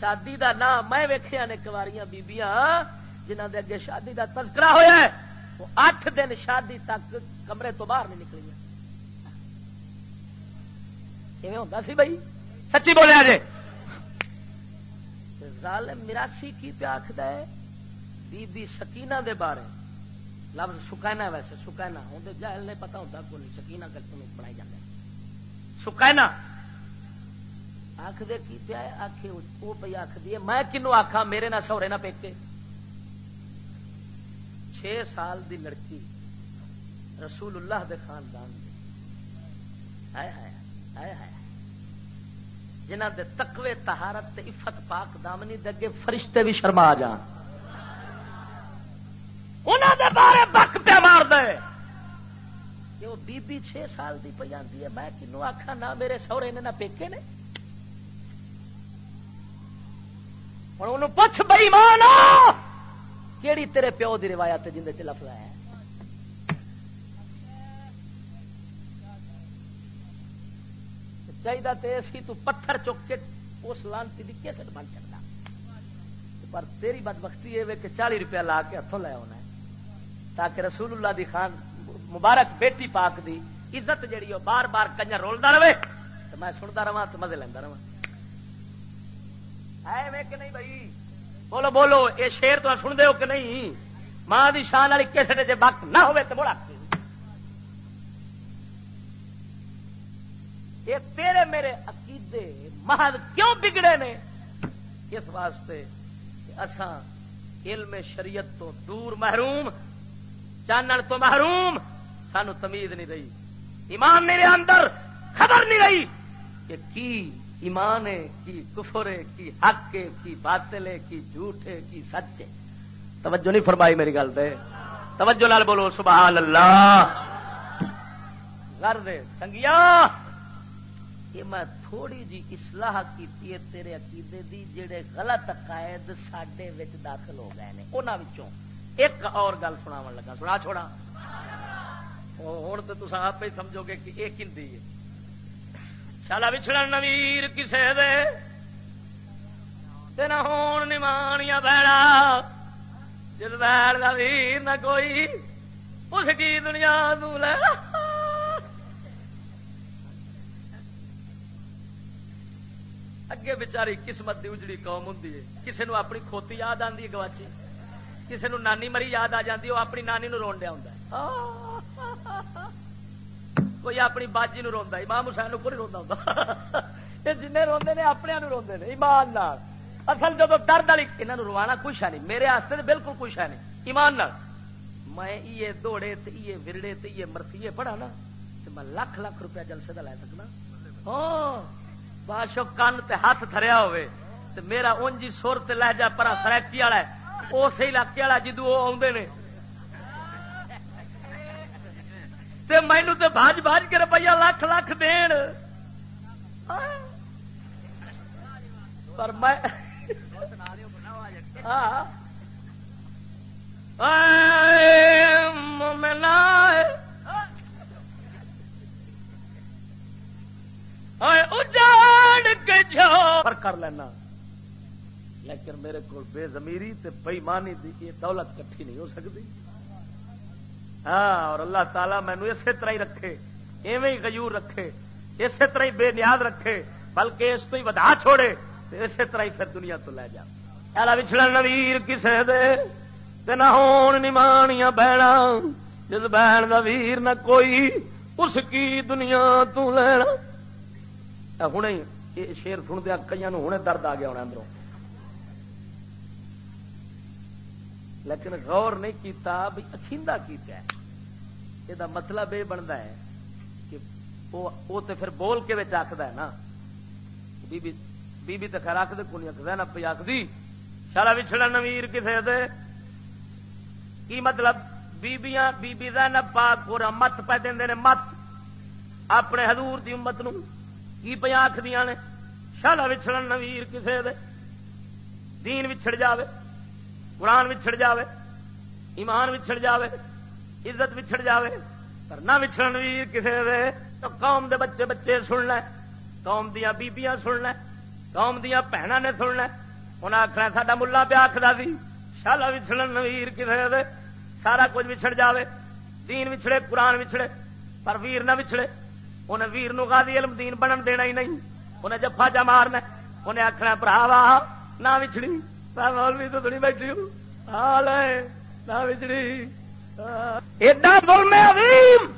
شادی دا نام میں ویخیا نے کواریاں بیبیاں جنہ دے اگے شادی دا تذکرہ ہویا ہے وہ اٹھ دن شادی تک کمرے تو باہر نہیں نکلیاں نکلی ہوتا سی بھائی؟ سچی بولیا جی ظالم مراسی کی پہ آخد ہے؟ بی بی سکینہ دے بارے۔ لفظ سکینا ویسے سکینا ہوں جہل نے پتا ہوتا کو نہیں، سکینہ کر تمہیں بنائی جاتے سکینا آخ دے کی پیا آخ وہ پی آخ دی میں کنو آخا میرے نہ سہورے نہ پیکے۔ چھ سال دی لڑکی رسول اللہ دے خاندان جنہ دے تقوی تہارت عفت، پاک دامنی دے اگے فرشتے بھی شرما جان۔ انہوں دے بارے بک پہ مار دے۔ کہ وہ بی بی چھ سال دی پہ جاتی ہے۔ میں کنو آخا نہ میرے سہرے نے، نہ پیکے نے۔ ہوں ان پوچھ بئی مان کیڑی تیرے پیو دی روایت جن چ لفظ ہے؟ چاہیے تو یہ سی تو پتھر چک کے اس لانتی کی کیسٹ بن سکتا پر تیری بد بختی ہے کہ چالی روپیہ لا کے ہاتھوں لے آنا ہے۔ تاکہ رسول اللہ دی خان مبارک بیٹی پاک دی عزت جیڑی وہ بار بار کنجر رولتا رہے۔ تو میں سنتا رہا تو مزے لینا رہا ہے کہ نہیں بھائی؟ بولو بولو، یہ شیر تو سن دے ہو کہ نہیں؟ ماں کی شان والی کسی جی بک نہ ہوئے تو بڑا یہ تیرے میرے عقیدے محض کیوں بگڑے نے؟ اس واسطے اساں علم شریعت تو دور محروم چانن تو محروم، سانو تمیز نہیں رہی، ایمان میرے اندر، خبر نہیں رہی کہ کی ایمان ہے، کی کفر ہے، کی حق ہے، کی باطل ہے، کی جھوٹ ہے، کی سچ ہے۔ توجہ نہیں فرمائی میری گل دے توجہ لال بولو، سبحان اللہ۔ گھر دے سنگیا یہ میں تھوڑی جی اصلاح کی تیرے عقیدے دی، جڑے غلط عقائد سڈے داخل ہو گئے ہیں انہوں ایک اور گل سنا لگا، سنا چھوڑا۔ ہوں تو تصا آپ ہی سمجھو گے کہ یہ کھنتی ہے۔ شالا بچھڑ نویر کسے دے۔ نہ ہون نمانیاں بہنا جس بیڑ کا ویر نہ کوئی، اس کی دنیا دے اگے بچاری قسمت دی اجڑی قوم ہوں کسی نو اپنی کھوتی یاد آتی گواچی کسی نو نانی مری یاد آ جاتی وہ اپنی نانی نو رون دیا ہوں کوئی اپنی باجی نو روا امام حسین کو نہیں روا یہ جن روندے نے اپنے روندے نے ایمان نال اصل جب درد والی یہاں روانا کچھ ہے نہیں میرے واسطے بالکل کچھ ہے نہیں ایمان نال میں یہ دوڑے تے یہ ورڑے تے یہ مرتیے پڑھا نا تو میں لکھ لاکھ روپیہ جلسے کا لے سکنا ہاں بادشو کن تے ہاتھ تھریا ہوئے تے میرا اونجی سر تے لہجا پرا سریکٹی والا ہے۔ اسی علاقے والا جدو وہ آدھے نے۔ تے مینو تو باج باج کے روپیہ لاکھ لاکھ دین۔ پر میں اجاڑ کے پر کر لینا۔ لیکن میرے کو بے زمیری تے بےمانی دی یہ دولت کٹھی نہیں ہو سکتی۔ ہاں اور اللہ تعالیٰ مینو اسی طرح ہی رکھے، ایویں ہی غیور رکھے، اسی طرح ہی بے نیاد رکھے، بلکہ اس تو ہی ودا چھوڑے اسی طرح ہی پھر دنیا تو لے جا۔ بچھڑا نویر کسے دے تے نہ ہون نمانیاں بہنا۔ جس بہن کا ویر نہ کوئی، اس کی دنیا تو لینا۔ ہوں شیر سن کئی ہوں درد آ گیا ہونا اندروں لیکن غور نہیں کیتا بھی اکھیندا کیتا ہے یہ مطلب یہ بنتا ہے کہ وہ تو پھر بول کے بچ آخد ہے نا بی بی تو خیر آخد کو نہیں آخد نہ پہ آخری شالا بچھڑا نویر کسے دے کی مطلب بیبیاں بی بی زینب پاک پورا مت پہ دے مت اپنے حضور دی امت نو کی پہ آخدیاں نے شالا بچھڑا نویر کسے دے دین وچھڑ جاوے قرآن وچھڑ جاوے ایمان وچھڑ جاوے عزت بچھڑ جاوے پر نہ بچھڑن ویر کسی دے تو قوم دے بچے بچے سن لے قوم دیا بیبیاں سن لے قوم دیا بھنوں نے سن لے انہیں آخنا ساڈا ملا پیا آخر سی شالا بچھڑن ویر کسی دے سارا کچھ بچھڑ جاوے دین بچھڑے قرآن بچھڑے پر ویر نہ بچھڑے انہیں ویر نو غازی علم دین بنن دینا ہی نہیں انہیں جفا جا مارنا انہیں آخنا برا واہ نہ بچھڑی مولوی تو تھوڑی بیٹھی حال ہے نہ بچڑی ایڈا ظلم عظیم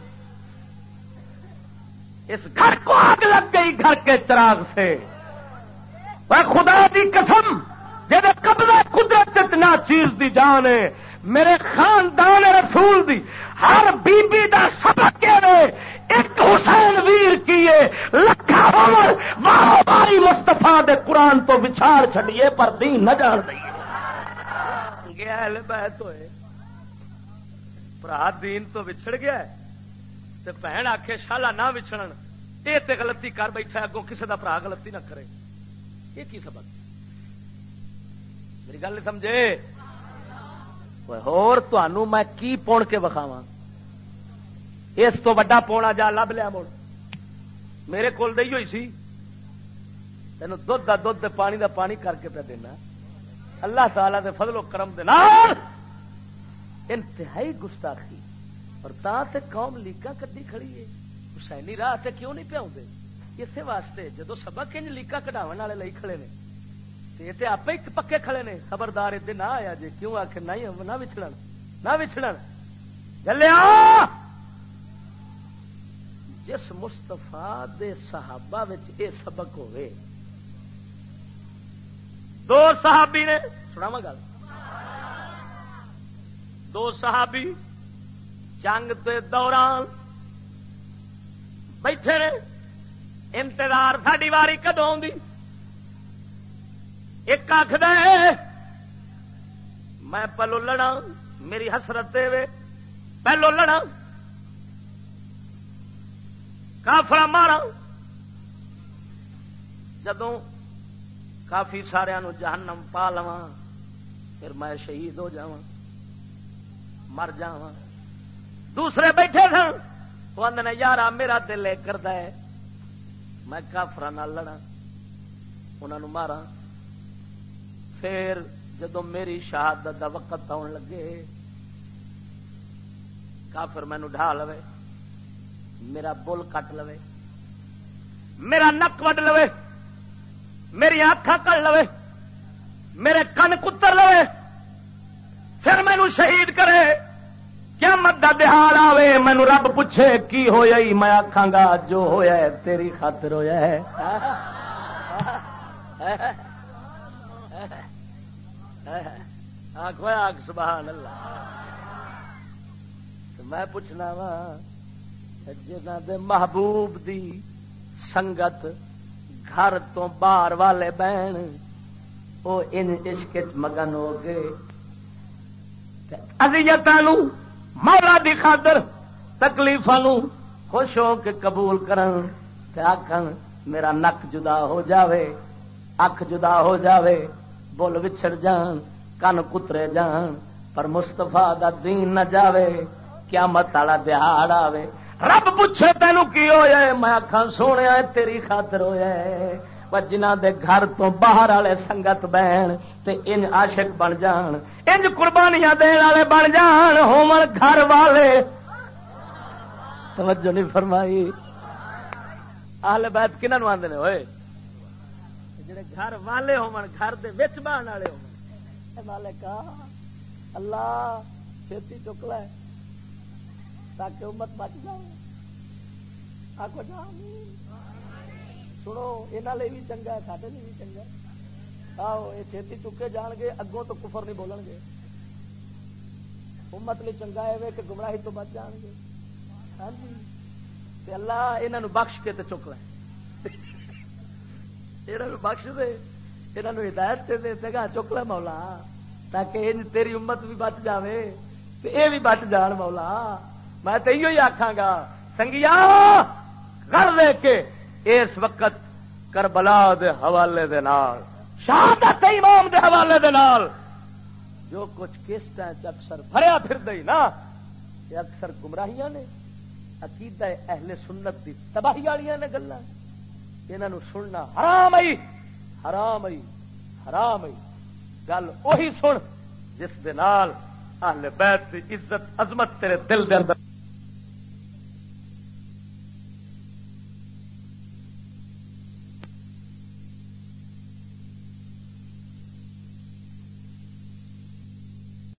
اس گھر کو آگ لگ گئی گھر کے چراغ سے خدا دی قسم جب قبضہ قدرت نہ چیز دی جان ہے میرے خاندان رسول دی ہر بی بی دا سبق کے ایک حسین ویر کیے لکھا عمر، واہ باری مستفا دے قرآن تو بچھاڑ چھڑیے پر دین نہ جان دئیے گیا بہت ہوئے۔ برا دین تو بچھڑ گیا تے بہن آخے شالا نہ بچھڑن یہ تے غلطی کر بیٹھا اگوں کسی دا برا غلطی نہ کرے۔ یہ کی سبق؟ میری گل نہیں سمجھے؟ ہو میں کی پون کے بخاوا اس تو وڈا پونا جا لب لیا مڑ۔ میرے کول دئی ہوئی سی۔ تین دھد کا دھد پانی دا پانی کر کے پہ دینا۔ اللہ تعالی دے فضل و کرم دے نال انتہائی گستاخی۔ اور تا تے قوم لیکا کدی کھڑی ہے۔ حسینی راہ تے کیوں نہیں پیاؤں اسی واسطے جدو سبق انج لیکا کٹاو والے لئی کھڑے نے، تے تے آپ ہی پکے کھڑے نے۔ خبردار ادھر نہ آیا جی کیوں آخر نہیں نہ بچھڑن نہ بچھڑن چلیا جس مستفا دے صحابہ یہ سبق ہوئے۔ دو صحابی نے سنا گل۔ دو صحابی جنگ کے دوران بیٹھے نے، انتظار ساری واری کدو ایک آخد میں پہلو لڑا میری حسرت دے پہلو لڑا کافر مارا۔ جدوں کافی سارا جہنم پا لوا پھر میں شہید ہو جا مر جا دوسرے بیٹھے سن، وہ آدھے یار میرا دل کرتا ہے، میں کافر لڑا انہوں مارا پھر جدو میری شہادت کا وقت آن لگے، کافر مینو ڈھا لو میرا بل کٹ لو میرا نک وڈ لو میری اکھا کر لو میرے کن کتر لو پھر مینو شہید کرے کیا مت کا دہاڑ آئے مینو رب پوچھے، کی ہوا میں آخا گا جو ہوا ہے، تیری خاطر ہوا ہے؟ آخ سبحان اللہ۔ میں پوچھنا وا جنہ دے محبوب دی سنگت گھر تو باہر والے بہن وہ ان عشق مگن ہو گئے۔ ازیت مولا دی خاطر تکلیف خوش ہو کے قبول کرن۔ تے آخن میرا نک جدا ہو جاوے، اکھ جدا ہو جاوے بول وچھڑ جان، کن کترے جان۔ پر مستفا دا دین نہ جاوے کیا مت والا دہاڑ آوے۔ رب پوچھے تینوں کی ہو جائے میں آخان سونے تیری خاطر ہو جائے جنہ دے گھر تو باہر والے سنگت بہن تے ان عاشق بن جان۔ انج قربانیاں دین والے بن جان ہومن گھر والے۔ توجہ نہیں فرمائی۔ آل بیت کنہوں آدھے ہوئے جڑے گھر والے ہومن گھر دے وچ بہن والے ہومن مالک اللہ چھتی چک لے۔ تاکہ امت بچ جائے۔ آخو جا جی، سنو یہ بھی چنگا ہے سارے بھی چنگا آو یہ چھتی چکے جان گے، اگوں تو کفر نہیں بولن گے۔ امت لیے چنگا ہے کہ گمراہی تو بچ جان گے۔ ہاں جی۔ تے اللہ یہ بخش کے تے چک لے۔ یہ بخش دے یہ ہدایت دے دے۔ گا، چک لے مولا، تاکہ تیری امت بھی بچ جائے یہ بھی بچ جان مولا۔ میں تو یہ آخا گا، سنگیا کر دے کے اس وقت کربلا دے حوالے دے نال، شہادت امام دے حوالے دے نال جو کچھ کس اکثر بھریا پھر دئی نا، یہ اکثر گمراہیاں نے، عقیدہ اہل سنت کی تباہی والی نے گلا یہ سننا حرام آئی حرام آئی حرام آئی گل وہی سن جس دے نال اہل بیت کی عزت، عظمت تیرے دل دے اندر